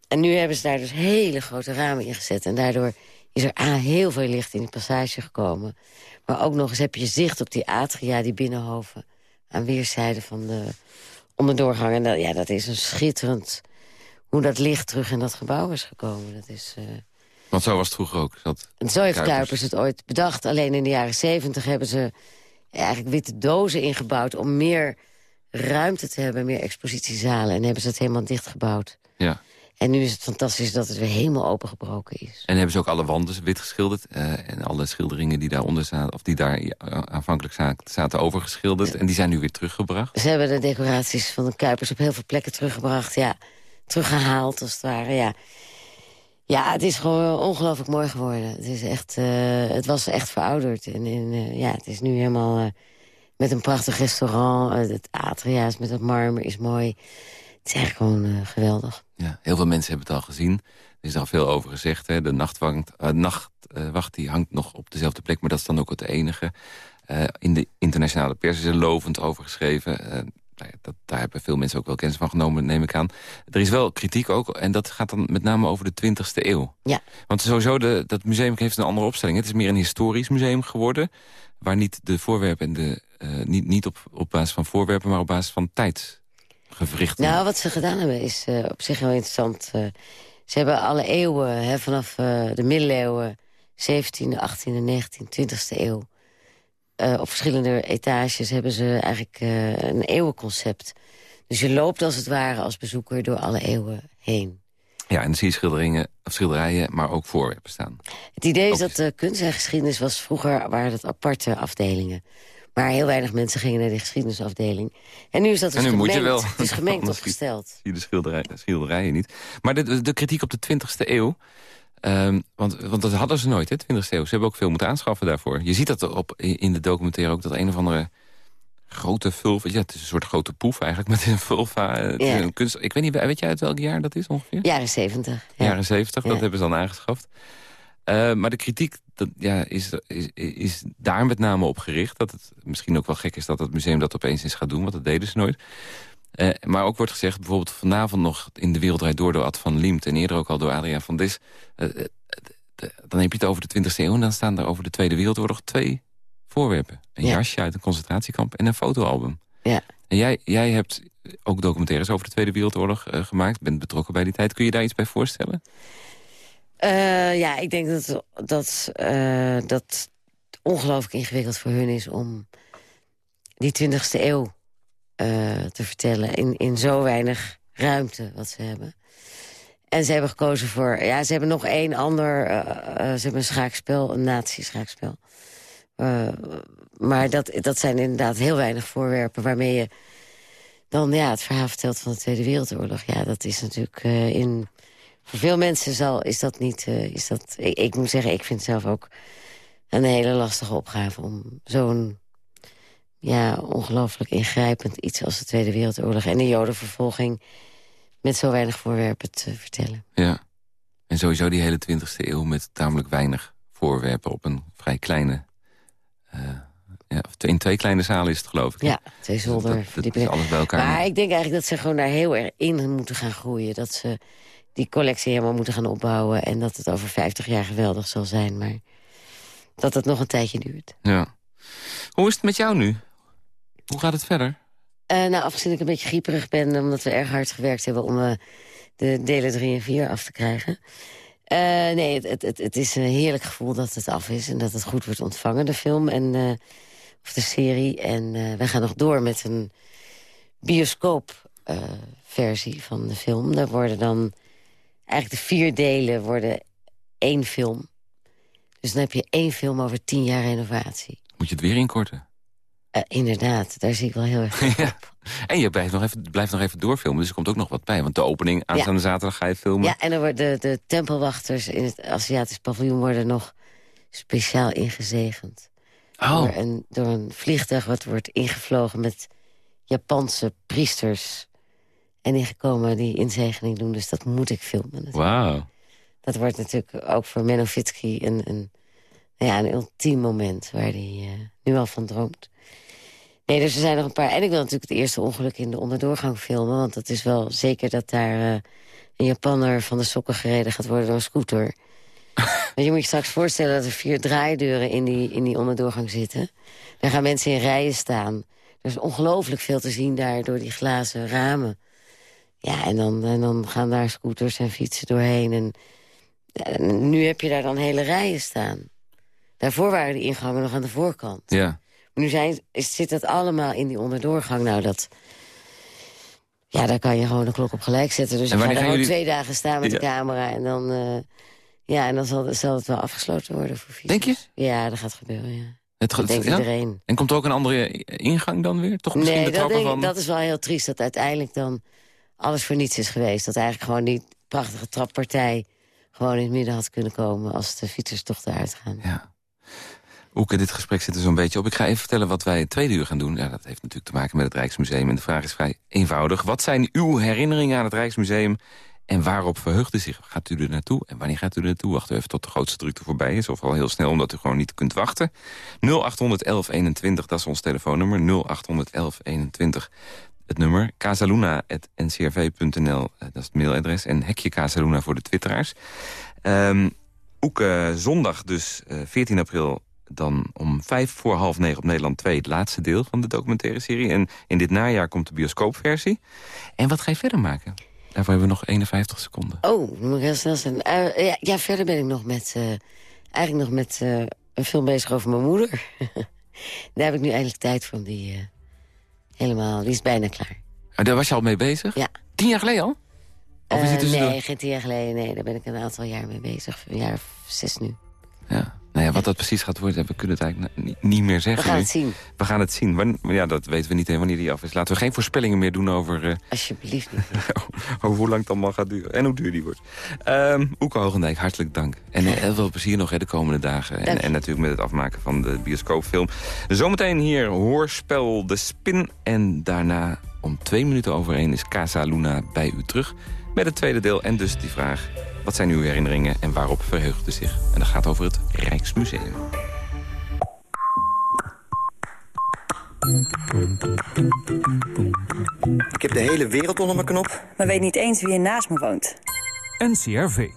en nu hebben ze daar dus hele grote ramen in gezet. En daardoor is er A, heel veel licht in die passage gekomen. Maar ook nog eens heb je zicht op die atria, die binnenhoven... aan weerszijden van de onderdoorgang. En dat, ja, dat is een schitterend hoe dat licht terug in dat gebouw is gekomen. Dat is, uh... Want zo was het vroeger ook. Dat en zo heeft Kuipers. het ooit bedacht. Alleen in de jaren zeventig hebben ze eigenlijk witte dozen ingebouwd... om meer ruimte te hebben, meer expositiezalen. En hebben ze het helemaal dichtgebouwd. Ja. En nu is het fantastisch dat het weer helemaal opengebroken is. En hebben ze ook alle wanden wit geschilderd. Uh, en alle schilderingen die daaronder zaten, of die daar aanvankelijk zaten, overgeschilderd. En die zijn nu weer teruggebracht. Ze hebben de decoraties van de Kuipers op heel veel plekken teruggebracht. Ja, teruggehaald, als het ware, ja. Ja, het is gewoon ongelooflijk mooi geworden. Het, is echt, uh, het was echt verouderd. En, en uh, ja, het is nu helemaal met een prachtig restaurant. het atria's met het marmer is mooi. Het is echt gewoon geweldig. Ja, heel veel mensen hebben het al gezien. Er is al veel over gezegd. Hè? De nachtwacht, nachtwacht die hangt nog op dezelfde plek, maar dat is dan ook het enige. in de internationale pers is er lovend over geschreven. Nou dat, daar hebben veel mensen ook wel kennis van genomen, neem ik aan. Er is wel kritiek ook, en dat gaat dan met name over de 20e eeuw. Ja. Want sowieso, de, dat museum heeft een andere opstelling. Het is meer een historisch museum geworden... waar niet de voorwerpen, en de, uh, niet, niet op, op basis van voorwerpen... maar op basis van Nou, wat ze gedaan hebben is uh, op zich heel interessant. Uh, ze hebben alle eeuwen, hè, vanaf de middeleeuwen... 17e, 18e, 19e, 20e eeuw op verschillende etages hebben ze eigenlijk een eeuwenconcept. Dus je loopt als het ware als bezoeker door alle eeuwen heen. Ja, en dan zie je schilderingen, schilderijen, maar ook voorwerpen staan. Het idee is dat de kunst en geschiedenis was vroeger waren dat aparte afdelingen. Maar heel weinig mensen gingen naar de geschiedenisafdeling. En nu is dat dus en nu gemengd. Moet je wel. Het is gemengd opgesteld. Zie je de schilderijen, schilderijen niet. Maar de, de kritiek op de 20e eeuw Um, want, want dat hadden ze nooit, hè, 20e eeuw. Ze hebben ook veel moeten aanschaffen daarvoor. Je ziet dat op, in de documentaire ook, dat een of andere grote vulva... Ja, het is een soort grote poef eigenlijk, met een vulva. Ja. Een kunst, ik weet niet, weet jij uit welk jaar dat is ongeveer? Jaren 70. Ja. Jaren 70, dat hebben ze dan aangeschaft. Uh, maar de kritiek dat, ja, is, is, is daar met name op gericht. Dat het misschien ook wel gek is dat het museum dat opeens eens gaat doen, want dat deden ze nooit. Uh, maar ook wordt gezegd, bijvoorbeeld vanavond nog in de Wereldrijd door door Ad van Liemt... en eerder ook al door Adriaan van Dis... Uh, dan heb je het over de 20e eeuw en dan staan er over de Tweede Wereldoorlog twee voorwerpen. Een jasje uit een concentratiekamp en een fotoalbum. Ja. En jij, jij hebt ook documentaires over de Tweede Wereldoorlog gemaakt. Bent betrokken bij die tijd. Kun je daar iets bij voorstellen? Uh, ja, ik denk dat dat, uh, dat ongelooflijk ingewikkeld voor hun is... om die 20e eeuw te vertellen in, in zo weinig ruimte wat ze hebben. En ze hebben gekozen voor... Ja, ze hebben nog één ander... ze hebben een schaakspel, een nazi-schaakspel. maar dat, dat zijn inderdaad heel weinig voorwerpen... waarmee je dan ja, het verhaal vertelt van de Tweede Wereldoorlog. Ja, dat is natuurlijk in... Voor veel mensen zal, is dat niet... Uh, is dat, ik, ik, moet zeggen, ik vind het zelf ook een hele lastige opgave... om zo'n ja, ongelooflijk ingrijpend iets als de Tweede Wereldoorlog... en de jodenvervolging met zo weinig voorwerpen te vertellen. Ja, en sowieso die hele 20e eeuw met tamelijk weinig voorwerpen... op een vrij kleine... Uh, ja, in twee kleine zalen is het, geloof ik. Ja, twee zolderverdiepingen. alles bij elkaar. Maar ik denk eigenlijk dat ze gewoon daar heel erg in moeten gaan groeien. Dat ze die collectie helemaal moeten gaan opbouwen. En dat het over 50 jaar geweldig zal zijn. Maar dat het nog een tijdje duurt. Ja. Hoe is het met jou nu? Hoe gaat het verder? Uh, nou, afgezien ik een beetje grieperig ben... omdat we erg hard gewerkt hebben om uh, de delen 3 en 4 af te krijgen... Uh, nee, het, het, het, is een heerlijk gevoel dat het af is... en dat het goed wordt ontvangen, de film. En of de serie. En we gaan nog door met een bioscoopversie van de film. Daar worden dan... Eigenlijk de vier delen worden één film. Dus dan heb je één film over tien jaar renovatie. Moet je het weer inkorten? Uh, inderdaad, daar zie ik wel heel erg ja. op. En je blijft nog, even, blijft nog even doorfilmen, dus er komt ook nog wat bij. Want de opening aanstaande ja. zaterdag ga je filmen. Ja, en dan worden de, de tempelwachters in het Aziatisch paviljoen... worden nog speciaal ingezegend. Oh. Door, een, door een vliegtuig wat wordt ingevlogen met Japanse priesters. En ingekomen die inzegening doen, dus dat moet ik filmen. Wauw. Dat wordt natuurlijk ook voor Menno een, een, ja, een ultiem moment... waar hij uh, nu al van droomt. Nee, dus er zijn nog een paar... En ik wil natuurlijk het eerste ongeluk in de onderdoorgang filmen... want het is wel zeker dat daar uh, een Japanner van de sokken gereden gaat worden door een scooter... Want je moet je straks voorstellen dat er vier draaideuren in die, in die onderdoorgang zitten. Daar gaan mensen in rijen staan. Er is ongelooflijk veel te zien daar door die glazen ramen. Ja, en dan, en dan gaan daar scooters en fietsen doorheen. En, en, nu heb je daar dan hele rijen staan. Daarvoor waren de ingangen nog aan de voorkant. Ja. nu zijn, zit dat allemaal in die onderdoorgang. Nou, dat... Ja, daar kan je gewoon de klok op gelijk zetten. Dus je gaat er gewoon jullie... twee dagen staan met de camera en dan... Uh, ja, en dan zal, zal het wel afgesloten worden voor fietsers. Denk je? Ja, dat gaat gebeuren, ja. Het denkt ja? iedereen. En komt er ook een andere ingang dan weer? Toch misschien nee, de trappen dat, van... dat is wel heel triest dat uiteindelijk dan alles voor niets is geweest. Dat eigenlijk gewoon die prachtige trappartij gewoon in het midden had kunnen komen... als de fietsers toch eruit gaan. Ja. Oeke, dit gesprek zit er zo'n beetje op. Ik ga even vertellen wat wij het tweede uur gaan doen. Ja, dat heeft natuurlijk te maken met het Rijksmuseum. En de vraag is vrij eenvoudig. Wat zijn uw herinneringen aan het Rijksmuseum... En waarop verheugt u zich? Gaat u er naartoe? En wanneer gaat u er naartoe? Wacht even tot de grootste drukte voorbij is. Of al heel snel, omdat u gewoon niet kunt wachten. 081121, dat is ons telefoonnummer. 081121. Het nummer casaluna.ncrv.nl, eh, dat is het mailadres. En hekje Casaluna voor de twitteraars. Um, ook uh, zondag dus, uh, 14 april dan om vijf voor half negen op Nederland 2... het laatste deel van de documentaire serie. En in dit najaar komt de bioscoopversie. En wat ga je verder maken? Daarvoor hebben we nog 51 seconden. Oh, moet ik heel snel zijn. Ja, ja, verder ben ik nog met... Uh, eigenlijk nog met een film bezig over mijn moeder. Daar heb ik nu eindelijk tijd voor. Die, helemaal, die is bijna klaar. En daar was je al mee bezig? Ja. Tien jaar geleden al? Of is het nee, geen tien jaar geleden. Nee, daar ben ik een aantal jaar mee bezig. Een jaar of zes nu. Ja. Nou ja, wat dat precies gaat worden, we kunnen het eigenlijk niet meer zeggen. We gaan het zien. We gaan het zien. Maar ja, dat weten we niet wanneer die af is. Laten we geen voorspellingen meer doen over... Uh, Alsjeblieft niet. over hoe lang het allemaal gaat duren. En hoe duur die wordt. Um, Oeke Hoogendijk, hartelijk dank. En uh, heel veel plezier nog hè, de komende dagen. En, en, natuurlijk met het afmaken van de bioscoopfilm. Zometeen hier Hoorspel De Spin. En daarna om twee minuten over één is Casa Luna bij u terug. Met het tweede deel en dus die vraag... Wat zijn uw herinneringen en waarop verheugt u zich? En dat gaat over het Rijksmuseum. Ik heb de hele wereld onder mijn knop. Maar weet niet eens wie er naast me woont. NCRV.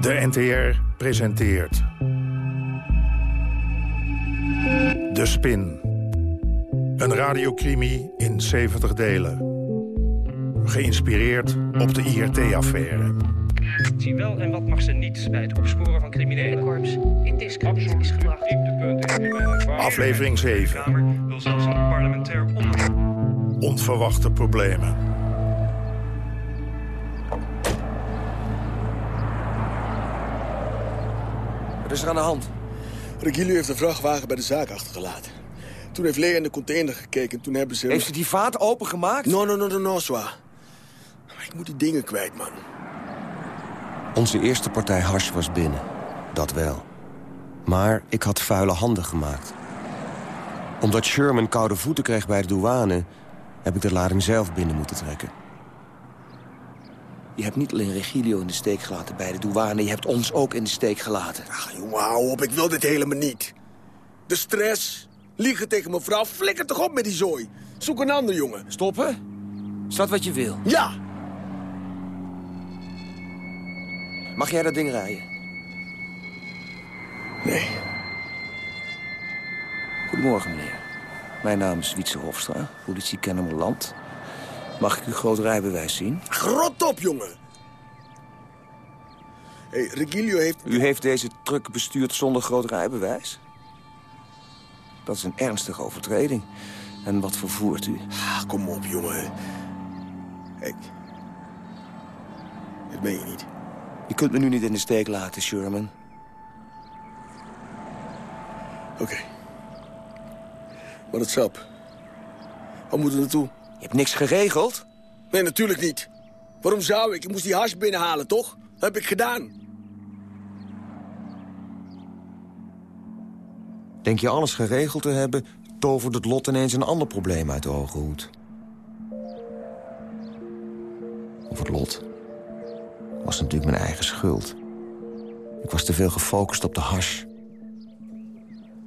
De NTR presenteert... De Spin. Een radiocrimi in 70 delen. Geïnspireerd op de IRT-affaire. Zie wel en wat mag ze niet bij het opsporen van criminelen. Korps in discrediet is gebracht. Aflevering 7. wil zelfs een parlementair onderzoek. Onverwachte problemen. Wat is er aan de hand? Regilio heeft een vrachtwagen bij de zaak achtergelaten. Toen heeft Lea in de container gekeken. Toen hebben ze... Heeft ze die vaat opengemaakt? No, no, no, no, no. Ik moet die dingen kwijt, man. Onze eerste partij hash was binnen. Dat wel. Maar ik had vuile handen gemaakt. Omdat Sherman koude voeten kreeg bij de douane... heb ik de lading zelf binnen moeten trekken. Je hebt niet alleen Regilio in de steek gelaten bij de douane... je hebt ons ook in de steek gelaten. Ach, jongen, hou op. Ik wil dit helemaal niet. De stress, liegen tegen mijn vrouw. Flikker toch op met die zooi. Zoek een ander, jongen. Stoppen? Is dat wat je wil? Ja! Mag jij dat ding rijden? Nee. Goedemorgen, meneer. Mijn naam is Wietse Hofstra, politie Kennemerland. Mag ik uw groot rijbewijs zien? Grot op, jongen! Hé, hey, Regilio heeft... U heeft deze truck bestuurd zonder groot rijbewijs? Dat is een ernstige overtreding. En wat vervoert u? Ah, kom op, jongen. Kijk. Dat meen je niet. Je kunt me nu niet in de steek laten, Sherman. Oké. Okay. Maar het sap. Waar moeten we naartoe? Je hebt niks geregeld? Nee, natuurlijk niet. Waarom zou ik? Ik moest die hash binnenhalen, toch? Dat heb ik gedaan. Denk je alles geregeld te hebben... tovert het lot ineens een ander probleem uit de hoge hoed. Of het lot was natuurlijk mijn eigen schuld. Ik was te veel gefocust op de hash.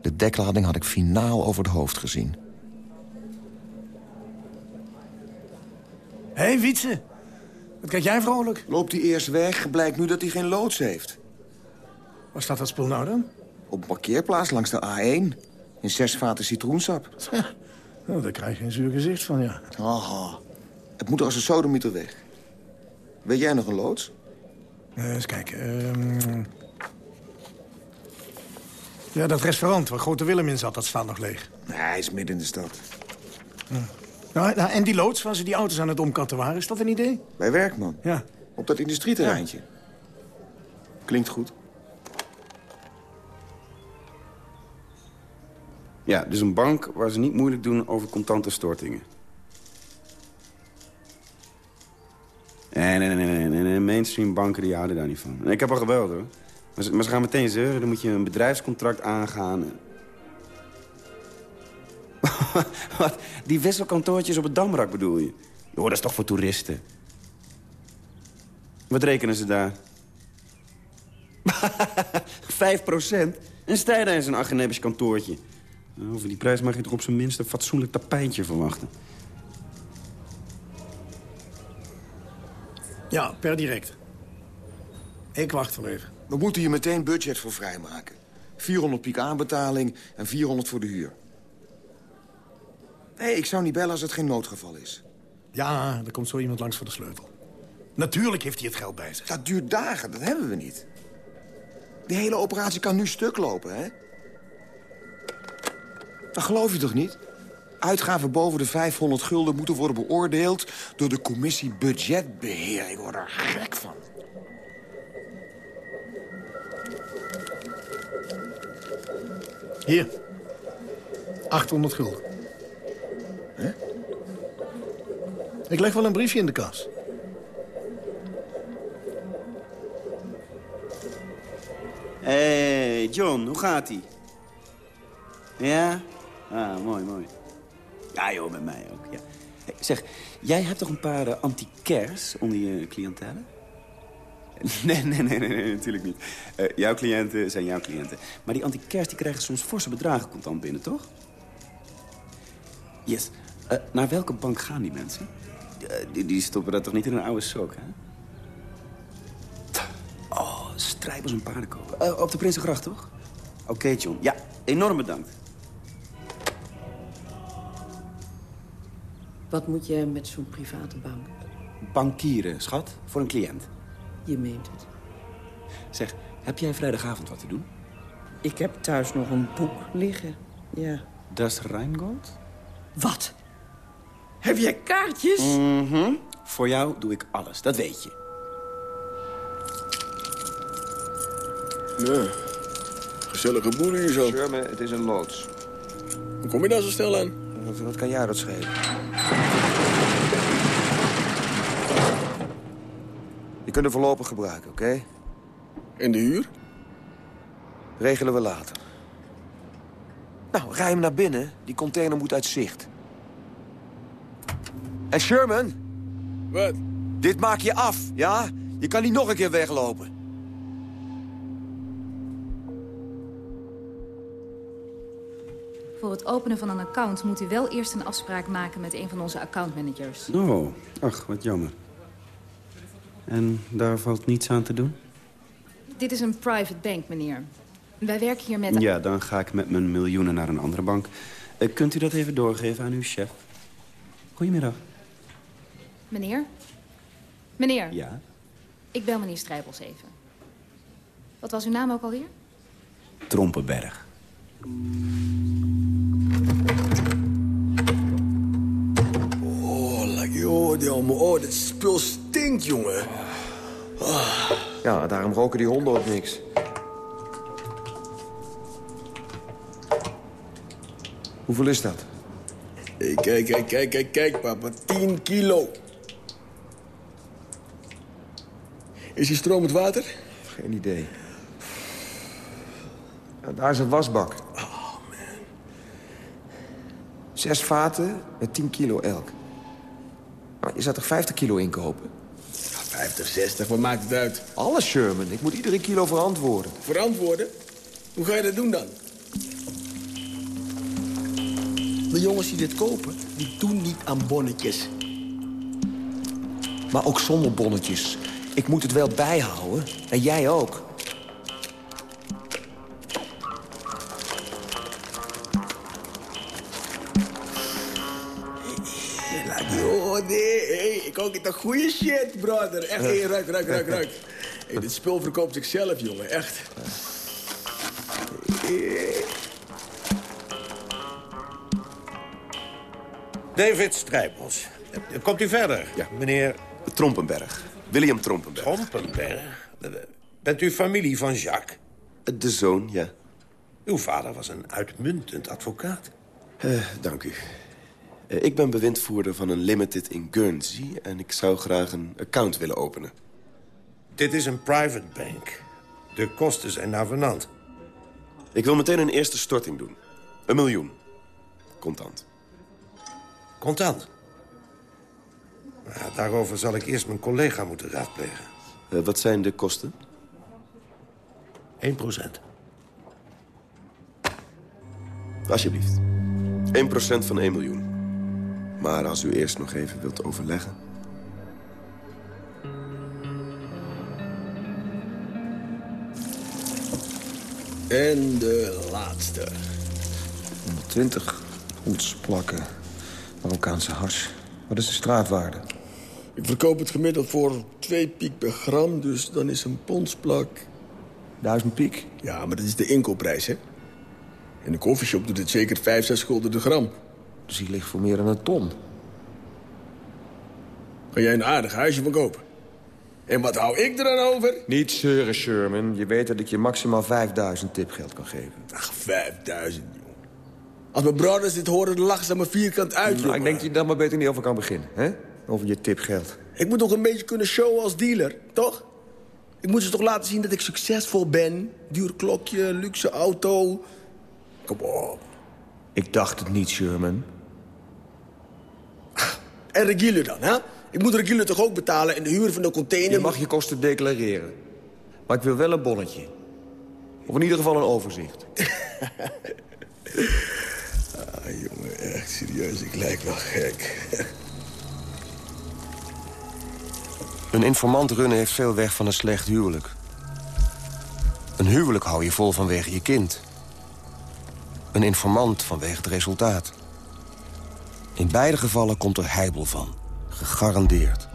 De deklading had ik finaal over het hoofd gezien. Hé, hey, Wietse. Wat kijk jij vrolijk? Loopt hij eerst weg, blijkt nu dat hij geen loods heeft. Waar staat dat spul nou dan? Op een parkeerplaats langs de A1. In zes vaten citroensap. Nou, daar krijg je een zuur gezicht van, ja. Aha. Het moet als een sodemieter weg. Weet jij nog een loods? Uh, eens kijken. Um... Ja, dat restaurant waar Grote Willem in zat, dat staat nog leeg. Nee, hij is midden in de stad. Nou, nou, en die loods waar ze die auto's aan het omkatten waren, is dat een idee? Bij Werkman? Ja. Op dat industrieterreintje? Ja. Klinkt goed. Ja, dus een bank waar ze niet moeilijk doen over contante stortingen. Nee, nee, nee, nee, nee. Mainstream banken die houden daar niet van. Ik heb al gebeld, hoor. Maar ze, gaan meteen zeuren. Dan moet je een bedrijfscontract aangaan. Wat? Die wisselkantoortjes op het Damrak bedoel je? Joh, dat is toch voor toeristen? Wat rekenen ze daar? Vijf procent? En sta je in zo'n Argenebisch kantoortje? Nou, over die prijs mag je toch op zijn minst een fatsoenlijk tapijtje verwachten. Ja, per direct. Ik wacht wel even. We moeten hier meteen budget voor vrijmaken. 400 piek aanbetaling en 400 voor de huur. Nee, ik zou niet bellen als het geen noodgeval is. Ja, er komt zo iemand langs voor de sleutel. Natuurlijk heeft hij het geld bij zich. Dat duurt dagen, dat hebben we niet. Die hele operatie kan nu stuk lopen, hè? Dat geloof je toch niet? Uitgaven boven de 500 gulden moeten worden beoordeeld... door de commissie budgetbeheer. Ik word er gek van. Hier. 800 gulden. Hè? Ik leg wel een briefje in de kas. Hé, hey, John, hoe gaat-ie? Ja? Ah, mooi, mooi. Ja, joh, met mij ook, ja. Zeg, jij hebt toch een paar uh, anti-cares onder je cliëntelen? Nee, nee, nee, nee, natuurlijk niet. Uh, jouw cliënten zijn jouw cliënten. Maar die anti-cash die krijgen soms forse bedragen contant binnen, toch? Yes. Uh, naar welke bank gaan die mensen? Die, die, stoppen dat toch niet in een oude sok, hè? Oh, strijpers en paardenkopen. op de Prinsengracht, toch? Oké, okay, John. Ja, enorm bedankt. Wat moet je met zo'n private bank? Bankieren, schat, voor een cliënt. Je meent het. Zeg, heb jij vrijdagavond wat te doen? Ik heb thuis nog een boek liggen, ja. Das Rheingold? Wat? Heb jij kaartjes? Mhm. Voor jou doe ik alles, dat weet je. Nee, gezellige boel hier zo. Sherman, het is een loods. Hoe kom je daar zo snel aan? Wat kan jij dat schelen? Kunt hem voorlopig gebruiken, oké? Okay? En de huur? Regelen we later. Nou, rij hem naar binnen. Die container moet uit zicht. En Sherman? Wat? Dit maak je af, ja? Je kan niet nog een keer weglopen. Voor het openen van een account moet u wel eerst een afspraak maken met een van onze accountmanagers. Oh, ach, wat jammer. En daar valt niets aan te doen? Dit is een private bank, meneer. Wij werken hier met... Ja, dan ga ik met mijn miljoenen naar een andere bank. Uh, kunt u dat even doorgeven aan uw chef? Goedemiddag. Meneer? Meneer? Ja? Ik bel meneer Strijbels even. Wat was uw naam ook alweer? Trompenberg. Oh, joh, die allemaal. Oh, dit spul stinkt, jongen. Oh. Ja, daarom roken die honden ook niks. Hoeveel is dat? Hey, kijk, kijk, kijk, kijk, kijk, papa. 10 kilo. Is die stromend water? Geen idee. Ja, daar is een wasbak. Oh, man. Zes vaten met 10 kilo elk. Nou, je zou toch 50 kilo inkopen? 50, 60, wat maakt het uit? Alles, Sherman. Ik moet iedere kilo verantwoorden. Verantwoorden? Hoe ga je dat doen dan? De jongens die dit kopen, die doen niet aan bonnetjes. Maar ook zonder bonnetjes. Ik moet het wel bijhouden. En jij ook. Een goede shit, brother. Echt, hey, ruik, ruik, ruik, ruik. Hey, dit spul verkoopt zichzelf, jongen, echt. David Strijpels. Komt u verder? Ja. Meneer... Trompenberg. William Trompenberg. Trompenberg? Bent u familie van Jacques? De zoon, ja. Uw vader was een uitmuntend advocaat. Uh, dank u. Uh, ik ben bewindvoerder van een limited in Guernsey... en ik zou graag een account willen openen. Dit is een private bank. De kosten zijn navenant. Ik wil meteen een eerste storting doen. Een miljoen. Contant. Contant? Nou, daarover zal ik eerst mijn collega moeten raadplegen. Uh, wat zijn de kosten? 1 procent. Alsjeblieft. 1 procent van 1 miljoen. Maar als u eerst nog even wilt overleggen... En de laatste. 120 plakken. Marokkaanse hars. Wat is de straatwaarde? Ik verkoop het gemiddeld voor 2 piek per gram, dus dan is een pondsplak... Duizend piek? Ja, maar dat is de inkoopprijs, hè? In de koffieshop doet het zeker 5, 6 gulden de gram. Dus die ligt voor meer dan een ton. Ga jij een aardig huisje verkopen? En wat hou ik er dan over? Niet zeuren, Sherman. Je weet dat ik je maximaal 5000 tipgeld kan geven. Ach, 5000, joh. Als mijn brothers dit horen, dan lachen ze me vierkant uit, nou, Ik denk dat je daar maar beter niet over kan beginnen, hè? Over je tipgeld. Ik moet toch een beetje kunnen showen als dealer, toch? Ik moet ze toch laten zien dat ik succesvol ben. Duur klokje, luxe auto. Kom op. Ik dacht het niet, Sherman. En Regile dan, hè? Ik moet Regule toch ook betalen en de huur van de container... Je mag je kosten declareren. Maar ik wil wel een bonnetje. Of in ieder geval een overzicht. ah, jongen, echt serieus, ik lijk wel gek. een informant runnen heeft veel weg van een slecht huwelijk. Een huwelijk hou je vol vanwege je kind. Een informant vanwege het resultaat. In beide gevallen komt er heibel van. Gegarandeerd.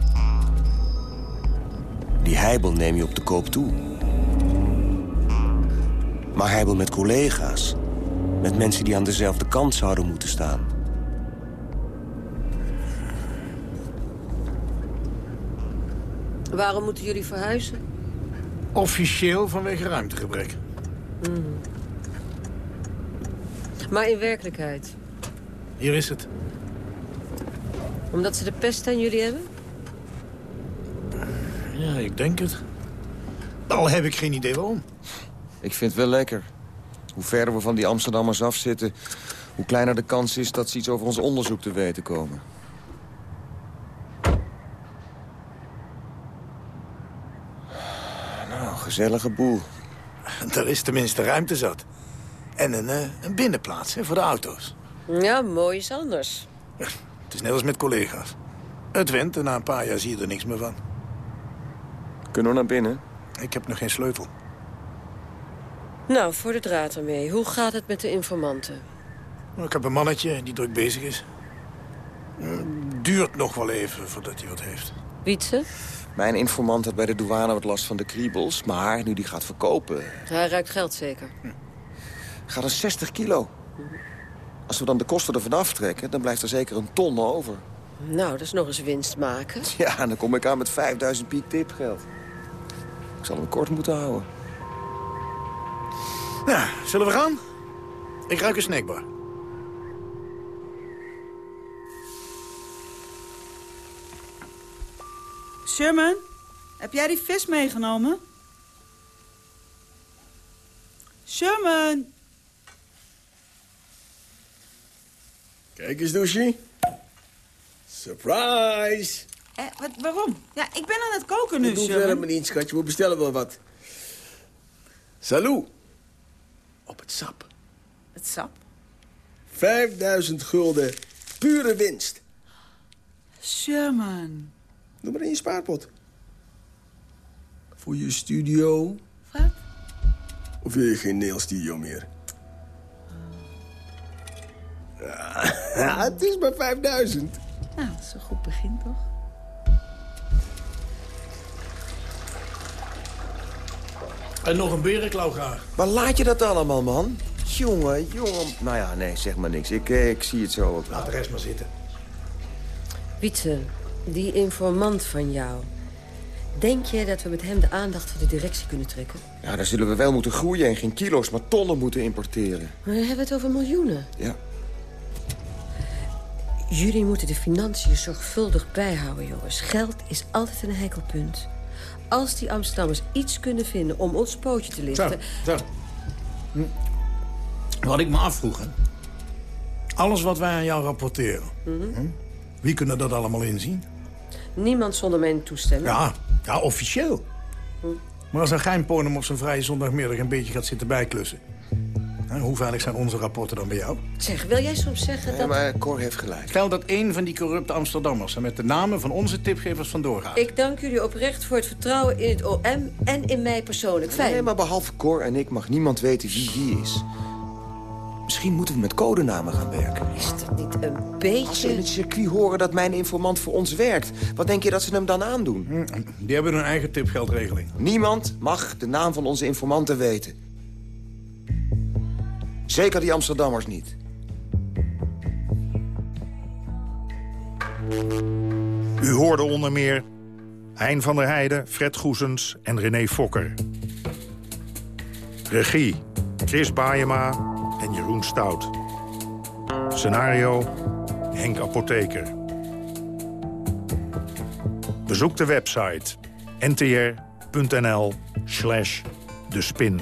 Die heibel neem je op de koop toe. Maar heibel met collega's. Met mensen die aan dezelfde kant zouden moeten staan. Waarom moeten jullie verhuizen? Officieel vanwege ruimtegebrek. Mhm. Maar in werkelijkheid? Hier is het. Omdat ze de pest aan jullie hebben? Ja, ik denk het. Al heb ik geen idee waarom. Ik vind het wel lekker. Hoe verder we van die Amsterdammers afzitten... hoe kleiner de kans is dat ze iets over ons onderzoek te weten komen. Nou, gezellige boel. Er is tenminste ruimte zat. En een, eh, een binnenplaats hè, voor de auto's. Ja, mooi is anders. Het is net als met collega's. Het went en na een paar jaar zie je er niks meer van. Kunnen we naar binnen? Ik heb nog geen sleutel. Nou, voor de draad ermee. Hoe gaat het met de informanten? Nou, Ik heb een mannetje die druk bezig is. Eh, Duurt nog wel even voordat hij wat heeft. Wietse? Mijn informant had bij de douane wat last van de kriebels. Maar nu die gaat verkopen, Hij ruikt geld zeker. gaat er 60 kilo. Als we dan de kosten ervan aftrekken, dan blijft er zeker een ton over. Nou, dat is nog eens winst maken. Ja, en dan kom ik aan met 5000 piek tipgeld. Ik zal hem kort moeten houden. Nou, zullen we gaan? Ik ruik een snackbar. Sherman, heb jij die vis meegenomen? Sherman! Kijk eens, douche. Surprise! Eh, wat, waarom? Ja, ik ben aan het koken nu, doet Sherman. helemaal niet, schatje. We bestellen wel wat. Salut. Op het sap. Het sap? 5000 gulden. Pure winst. Sherman. Doe maar in je spaarpot. Voor je studio. Wat? Of wil je geen nailstudio meer? Ja, het is maar 5000. Nou, dat is een goed begin, toch? En nog een berenklauw graag. Waar laat je dat allemaal, man? Jongen, jongen. Nou ja, nee, zeg maar niks. Ik, eh, ik zie het zo ook. Laat de rest maar zitten. Wietse, die informant van jou. Denk je dat we met hem de aandacht van de directie kunnen trekken? Ja, dan zullen we wel moeten groeien en geen kilo's, maar tonnen moeten importeren. Maar dan hebben we het over miljoenen. Ja. Jullie moeten de financiën zorgvuldig bijhouden, jongens. Geld is altijd een heikel punt. Als die Amsterdammers iets kunnen vinden om ons pootje te lichten... zo. Hm. Wat ik me afvroeg, hè. Alles wat wij aan jou rapporteren. Hm? Wie kunnen dat allemaal inzien? Niemand zonder mijn toestemming. Ja, ja officieel. Hm. Maar als een geheimponem op zijn vrije zondagmiddag een beetje gaat zitten bijklussen... hè, hoe veilig zijn onze rapporten dan bij jou? Zeg, wil jij soms zeggen dat... maar Cor heeft gelijk. Stel dat een van die corrupte Amsterdammers... er met de namen van onze tipgevers vandoor gaat. Ik dank jullie oprecht voor het vertrouwen in het OM en in mij persoonlijk. Fijn. Nee, maar behalve Cor en ik mag niemand weten wie wie is. Misschien moeten we met codenamen gaan werken. Is dat niet een beetje... Als ze in het circuit horen dat mijn informant voor ons werkt... wat denk je dat ze hem dan aandoen? Hm, Die hebben hun eigen tipgeldregeling. Niemand mag de naam van onze informanten weten. Zeker die Amsterdammers niet. U hoorde onder meer Hein van der Heijden, Fred Goesens en René Fokker. Regie Chris Baayema en Jeroen Stout. Scenario Henk Apotheker. Bezoek de website ntr.nl slash de spin.